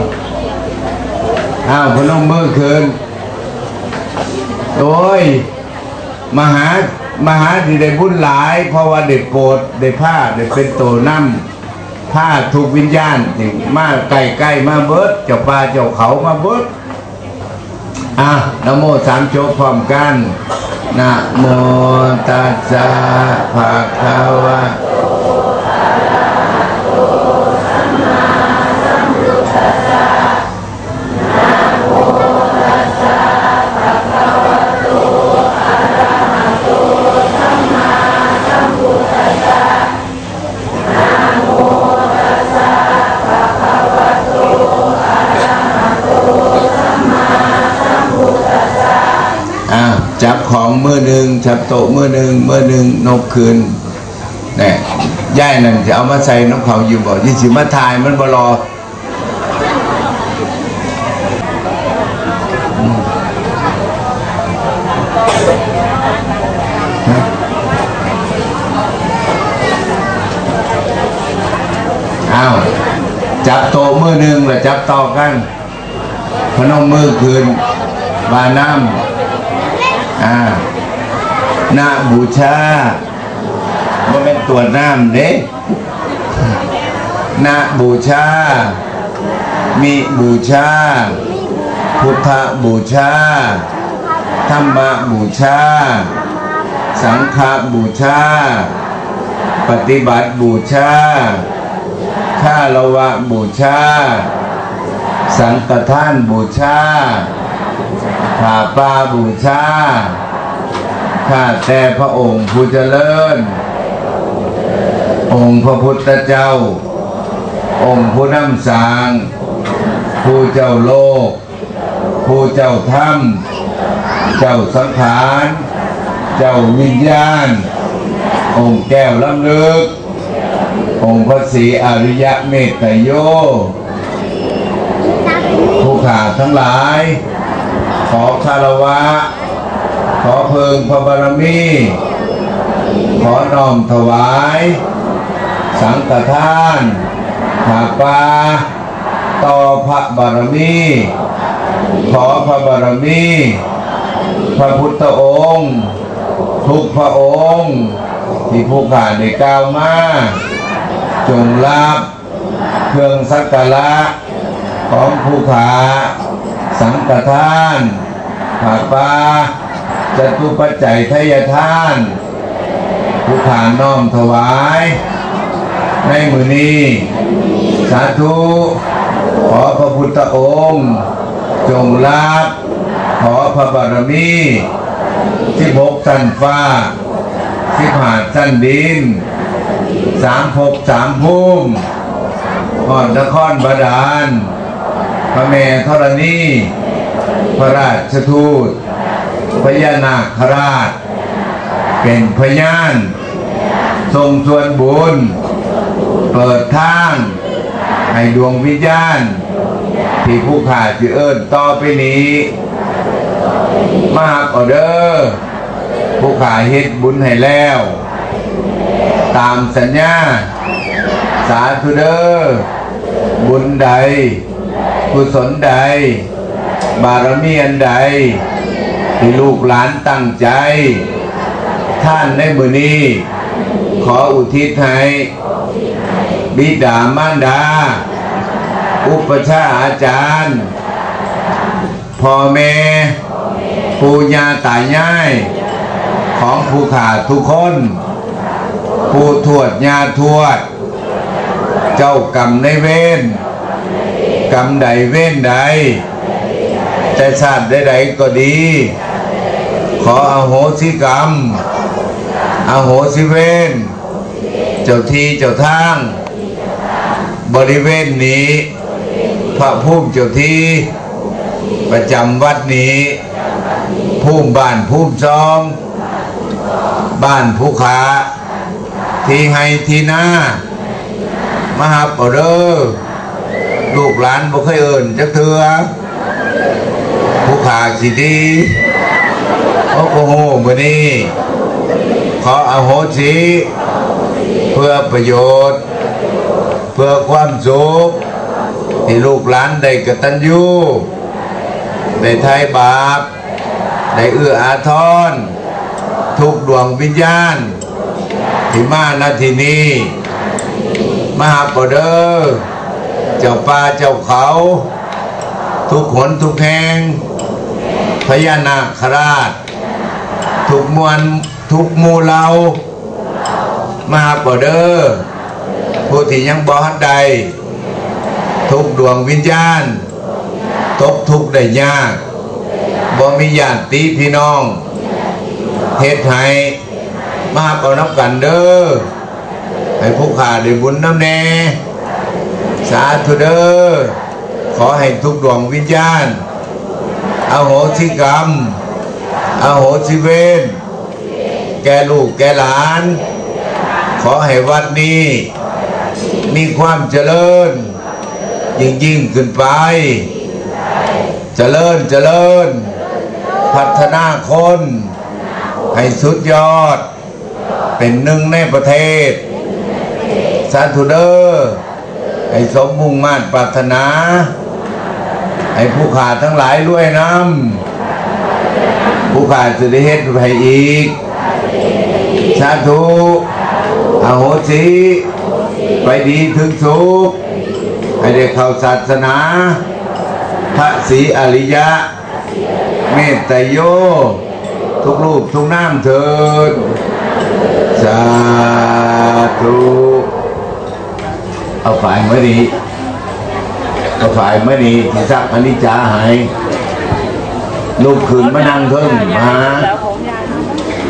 อ้าวพนมมือคืนโอ้ยมหามหาที่ได้บุญหลาย เพราะว่าเด็กโกรธได้ผ้าได้เป็นโตน้ำผ้าถูกวิญญาณถึงมาใกล้ใกล้ๆมาเบิดเจ้าป่าเจ้าเขามาเบิดอะนโมสามจบพร้อมกันนะโมตัสสะภะคะวะ นั่นจะเอามาใส่นกเขาอยู่บ่ยี่สิมาทายมันบ่รออ้าวจับโตมือหนึ่งแล้วจับต่อกันพนมมือคืนวาน้ำอ่าหน้าบูชา ว่าเป็นตัวน้ำเด้หน้าบูชา มีบูชา พุทธบูชา ธรรมบูชา สังฆบูชา ปฏิบัติบูชาข้าละวะบูชา สังฆทานบูชาข้าปลาบูชาข้าแต่พระองค์ผู้เจริญ องค์พระพุทธเจ้า องค์ผู้นำสาง ผู้เจ้าโลก ผู้เจ้าธรรมเจ้าสังขาร เจ้าวิญญาณ องค์แก้วลำลึก องค์พระศรีอริยะเมตตรโย ผู้ขาทั้งหลาย ขอคารวะ ขอเพิงพระบารมี ขอน้อมถวาย สังฆทานหาปาต่อพระบารมี ขอพระบารมี พระพุทธองค์ ทุกพระองค์ ที่ผู้ขาได้กล่าวมาจงรับเครื่องสักการะของผู้ขาสังฆทานผาปาจตุปัจจัยทายทานผู้ขาน้อมถวาย ในมือนี้ สาธุ ขอพระพุทธองค์ จงรับขอพระบารมีที่พกสันฟ้าที่ผ่านสันดิน สามภพสามภูมิหอดนครบาดาล พระแม่ธรณี พระราชทูตพญานาคราช เป็นพยานทรงส่วนบุญ เปิดทางให้ดวงวิญญาณ ที่ผู้ขาดจะเอิญต่อไปนี้ มากออเดอร์ผู้ขาเฮ็ดบุญให้แล้ว ตามสัญญา สาธุเดอร์บุญใดกุศลใด บารมีอันใด ที่ลูกหลานตั้งใจ ท่านในมือนี้ ขออุทิศให้ บิดามารดา อุปชฌาอาจารย์พ่อแม่ปู่ย่าตายาย ของผู้ขาดทุกคน ผู้ทวดยาทวด เจ้ากรรมในเวรกรรมใดเว้นใด แต่ชาติใดๆก็ดี ขออโหสิกรรม อโหสิเวรเจ้าที่เจ้าทาง บริเวณนี้ พระภูมิเจ้าที่ ประจำวัดนี้ ภูมิบ้านภูมิซอง บ้านภูขาที่ให้ที่หน้ามหาปเดอลูกหลานบ่เคยเอิญจักเถือผู้ขาสิดีโอ้โหมื้อนี้ ขออโหสิเพื่อประโยชน์ เพื่อความสุขที่ลูกหลานได้กตัญญูได้ไทยบาปได้เอื้ออาทร ทุกดวงวิญญาณ ที่มาณที่นี้มหาปเดอเจ้าป่าเจ้าเขา ทุกหนทุกแห่งพญานาคราช ทุกมวลทุกมูเหลามาบ่เด้อ ผู้ที่ยังบ่ทันใด ทุกดวงวิญญาณ ตกทุกได้ยากบ่มีญาติพี่น้องเฮ็ดให้มาเอาน้ำกันเด้อให้ผู้ขาได้บุญน้ำแน่สาธุเด้อขอให้ทุกดวงวิญญาณอโหสิกรรมอโหสิเวรแก่ลูกแก่หลาน ขอให้วัดนี้ มีความเจริญ ยิ่งยิ่งขึ้นไป เจริญเจริญ พัฒนาคน ให้สุดยอด เป็นหนึ่งในประเทศ สาธุเดอร์ให้สมมุ่งมา่ปรารถนา ให้ผู้ขาดทั้งหลายรวยน้ำผู้ขาดจะได้เฮ็ดให้อีก สาธุอโหสิ ไปดีถึงสุขให้ได้เข้าศาสนา พระศรีอริยะ เมตไตโย ทุกรูปทุกน้ำเถิดสาธุเอาฝ่ายเมื่อนี้เอาฝ่ายเมื่อนี้ที่สักอนิจจาหายลูกขืนมานั่งเพิ่งมา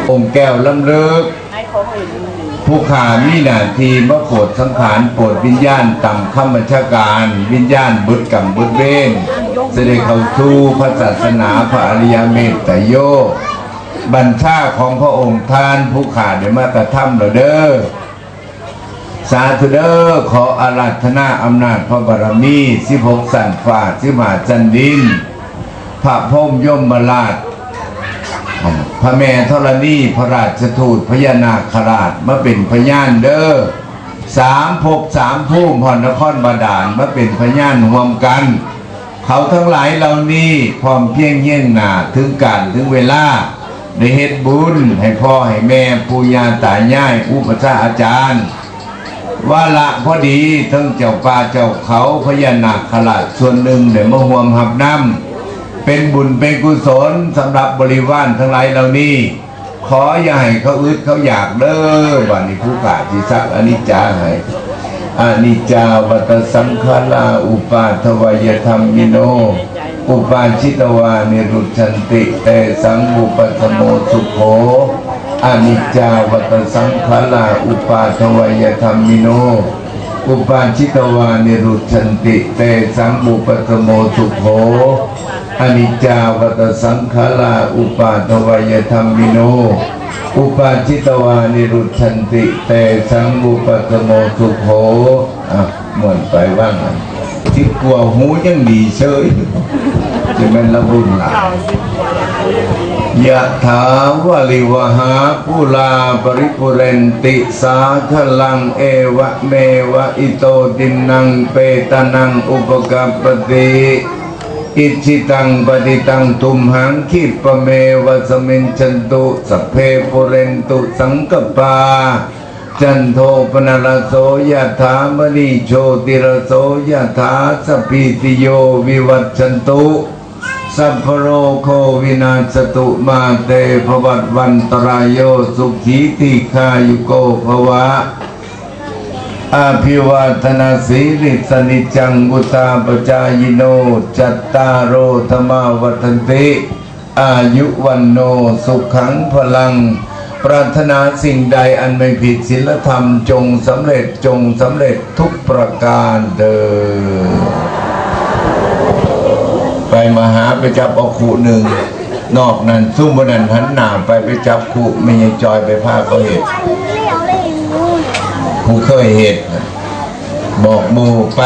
องแก้วลำเลิกให้ของอื่น ผู้ขามีหน้าที่มาโปรดสังขารโปรดวิญญาณต่ำข้าบัญชาการ วิญญาณบุตรกรรมบุตรเวนเสด็จเข้าสู่พระศาสนาพระอริยเมตตโยบัญชาของพระองค์ท่านผู้ขาได้มากระทำเราเด้อสาธุเด้อขออาราธนาอำนาจพระบารมีสิบหกสันฟ้าสิบหาจันดินพระพมยมราช พระแม่ธรณีพระราชทูตพญานาคราชมาเป็นพยานเด้อสามภพสามภูมิพรนครบาดาลมาเป็นพยานรวมกัน เขาทั้งหลายเหล่านี้พร้อมเพียงเยี่ยงหนาถึงการถึงเวลาได้เฮ็ดบุญให้พ่อให้แม่ปู่ย่าตายายอุปชฌาอาจารย์ ว่าละพอดีทั้งเจ้าป่าเจ้าเขาพญานาคราชส่วนหนึ่งได้มาห่วมหับน้ำ เป็นบุญเป็นกุศลสำหรับบริวารทั้งหลายเหล่านี้ ขออย่าให้เขาอึดเขาอยากเด้อวันนี้ผู้กาที่สักอนิจจาให้อนิจจาวัตสังขาราอุปาทวยธรรมิโน อุปาชิตวานิรุชันติเตสังอุปสโมสุโขอนิจจาวัตสังขาราอุปาทวยธรรมิโน อุปาชิตวานิรุชันติเตสังอุปสโมสุโข อนิจจาวัตสังขาราอุปาทวายธรรมิโน อุปาจิตวานิรุชันติแต่สังอุปตโมสุโขอะเหมือนไปว่างที่กลัวหูยังดีเฉยจะเป็นระบุญหลายยะถาวาลิวหาปุลาปริปุเรนติสาคลังเอวะเมวะอิโตตินังเปตานังอุปกัปปติ อิจิตังปฏิตังตุมหังคิปเมวะสมินชันตุสเพปุเรนตุสังกปาจันโทปนรโสยถามณีโชติรโสยถาสพพิติโยวิวัตชันตุสัพพโรโควินาศตุมาเตภวัตวันตรายโยสุขีติคายุโกภวะ อาภิวาทนาสีริสนิจังบุตาปจายโนจัตตารโอธรรมาวัฏนติอายุวันโนสุขังพลัง ปรารถนาสิ่งใดอันไม่ผิดศีลธรรมจงสำเร็จจงสำเร็จทุกประการเดินไปมาหาไปจับอาขู่หนึ่ง นอกนั้นซุ่มบนันหันหนาไปไปจับขู่ไม่ยังจอยไปพาเขาเห็น ผู้เคยเหตุบอกหมูไป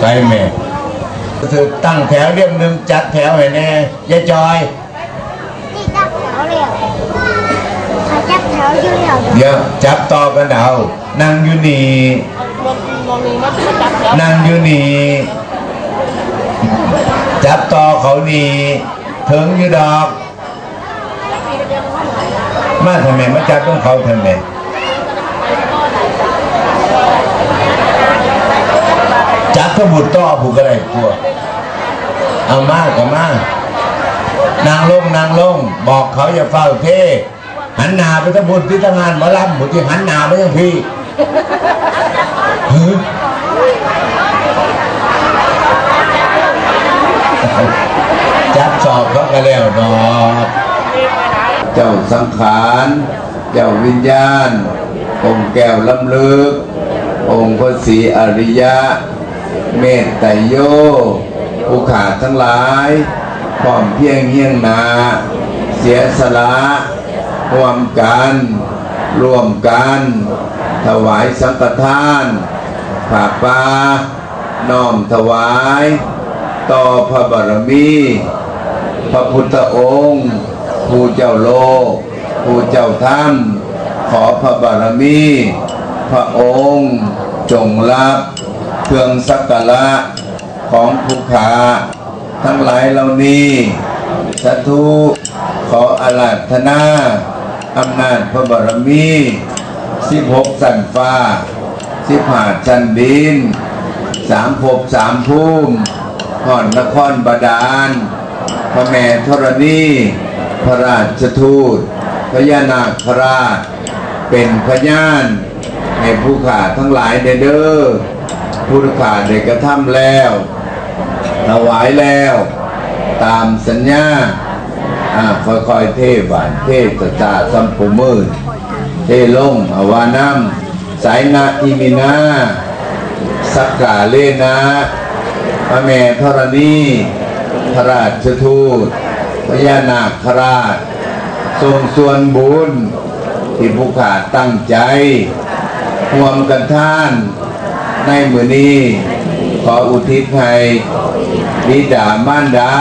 ไปแม่คือตั้งแถวเรียบหนึ่งจัดแถวให้แน่ยายจอยนี่จับแถวเร็วเขาจับแถวอยู่เร็วเดี๋ยวจับต่อกันเอานั่งอยู่นี่มองมองนี้มันจับแล้วนั่งอยู่นี่จับต่อเขานี่ถึงอยู่ดอก มาทำไมมาจับต้องเขาทำไม จับขบุตรต่อผูกอะไรพวเอามากกับมากนางลงนางลง บอกเขาอย่าเฝ้าเทหันหนาไปทั้งบุญที่ทำงานหมอลำบุญที่หันหนาไปยังพี่จับสอบเขาก็แล้วดอกเจ้าสังขารเจ้าวิญญาณ องค์แก้วล้ำลึก องค์พระศรีอริยะ เมตตโยผู้ขาดทั้งหลายพร้อมเพียงเฮียงนาเสียสละร่วมกันร่วมกัน ถวายสังฆทานผ่าป่าน้อมถวาย ต่อพระบารมี พระพุทธองค์ ผู้เจ้าโลก ผู้เจ้าท่านขอพระบารมี พระองค์จงรับ เครื่องสักการะของผู้ขาทั้งหลายเหล่านี้สาธุขออาราธนาอำนาจพระบารมีสิบหกสันฟ้าสิบหาชันดินสามภพสามภูมิพรนครบาดาล พระแม่ธรณี พระราชทูตพญานาคราช เป็นพยานให้ผู้ขาทั้งหลายได้เด้อผู้ขาได้กระทำแล้วถวายแล้ว ตามสัญญาอ่าค่อยๆเทบานเทตตาสัมปุมืดเทลงอวานัมสายนาอิมินาสักกาเลนะพระแม่ธรณีพระราชทูตพญานาคราช ทรงส่วนบุญ ที่ผู้ขาดตั้งใจ รวมกันท่าน ในมือนี้ขออุทิศให้บิดามารดา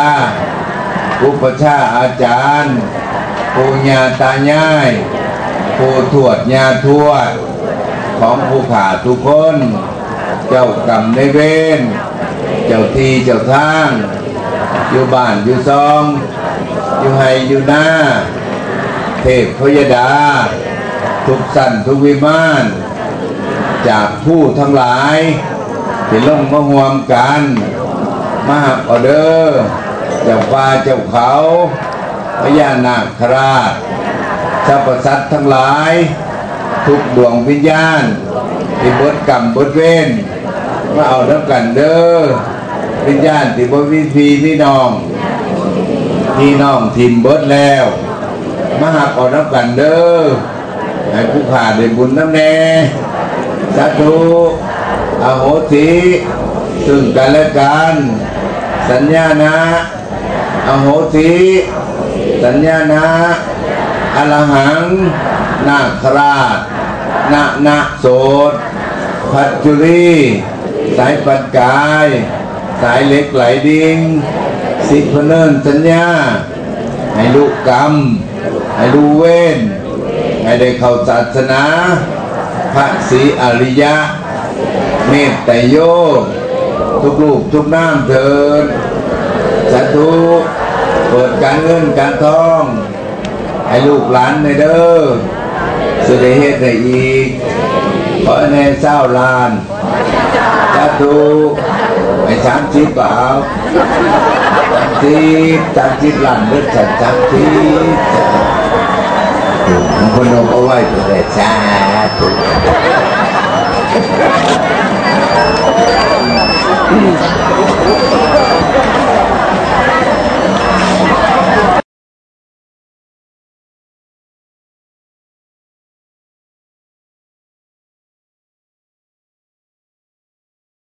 อุปชาอาจารย์ปู่ย่าตายายปู่ทวดย่าทวด ของผู้ขาทุกคน เจ้ากรรมในเวรเจ้าทีเจ้าทาง อยู่บ้านอยู่ซอง อยู่ให้อยู่หน้า เทพพยดา ทุกสันทุกวิมาน จากผู้ทั้งหลายที่ลงมาห่วมกันมาหับออเดอร์เจ้าฟ้าเจ้าเขาพญานาคราชสรรพสัตทั้งหลาย ทุกดวงวิญญาณที่บดกรรมบดเว้นมาเอาน้ำกันเด้อวิญญาณที่บดวิพีพี่น้องพี่น้องทิมเบิดแล้วมาหับเอาน้ำกันเด้อให้ผู้ขาดได้บุญน้ำแน่ สาธุอโหสิซึ่งกันและกันสัญญานะอโหสิสัญญานะอรหังนาคราชนานาโสดพัจจุรีสายปัดกาย สายเล็กไหลดิ่งสิทธพเนินสัญญา ให้ลูกกรรม ให้รู้เว้น ให้ได้เข้าศาสนา พระศรีอริยะ เมตตโย ทุกลูกทุกน้ำเถิดสาธุเปิดการเงินการทอง ให้ลูกหลานในเด้อสุดเฮ็ดได้อีกขอให้แน่เศร้าลานสาธุไอ้สามสิบก็เอาสามสิบสามสิบล้านเลือดจัดสามสิบ non vogliono provare that. mm.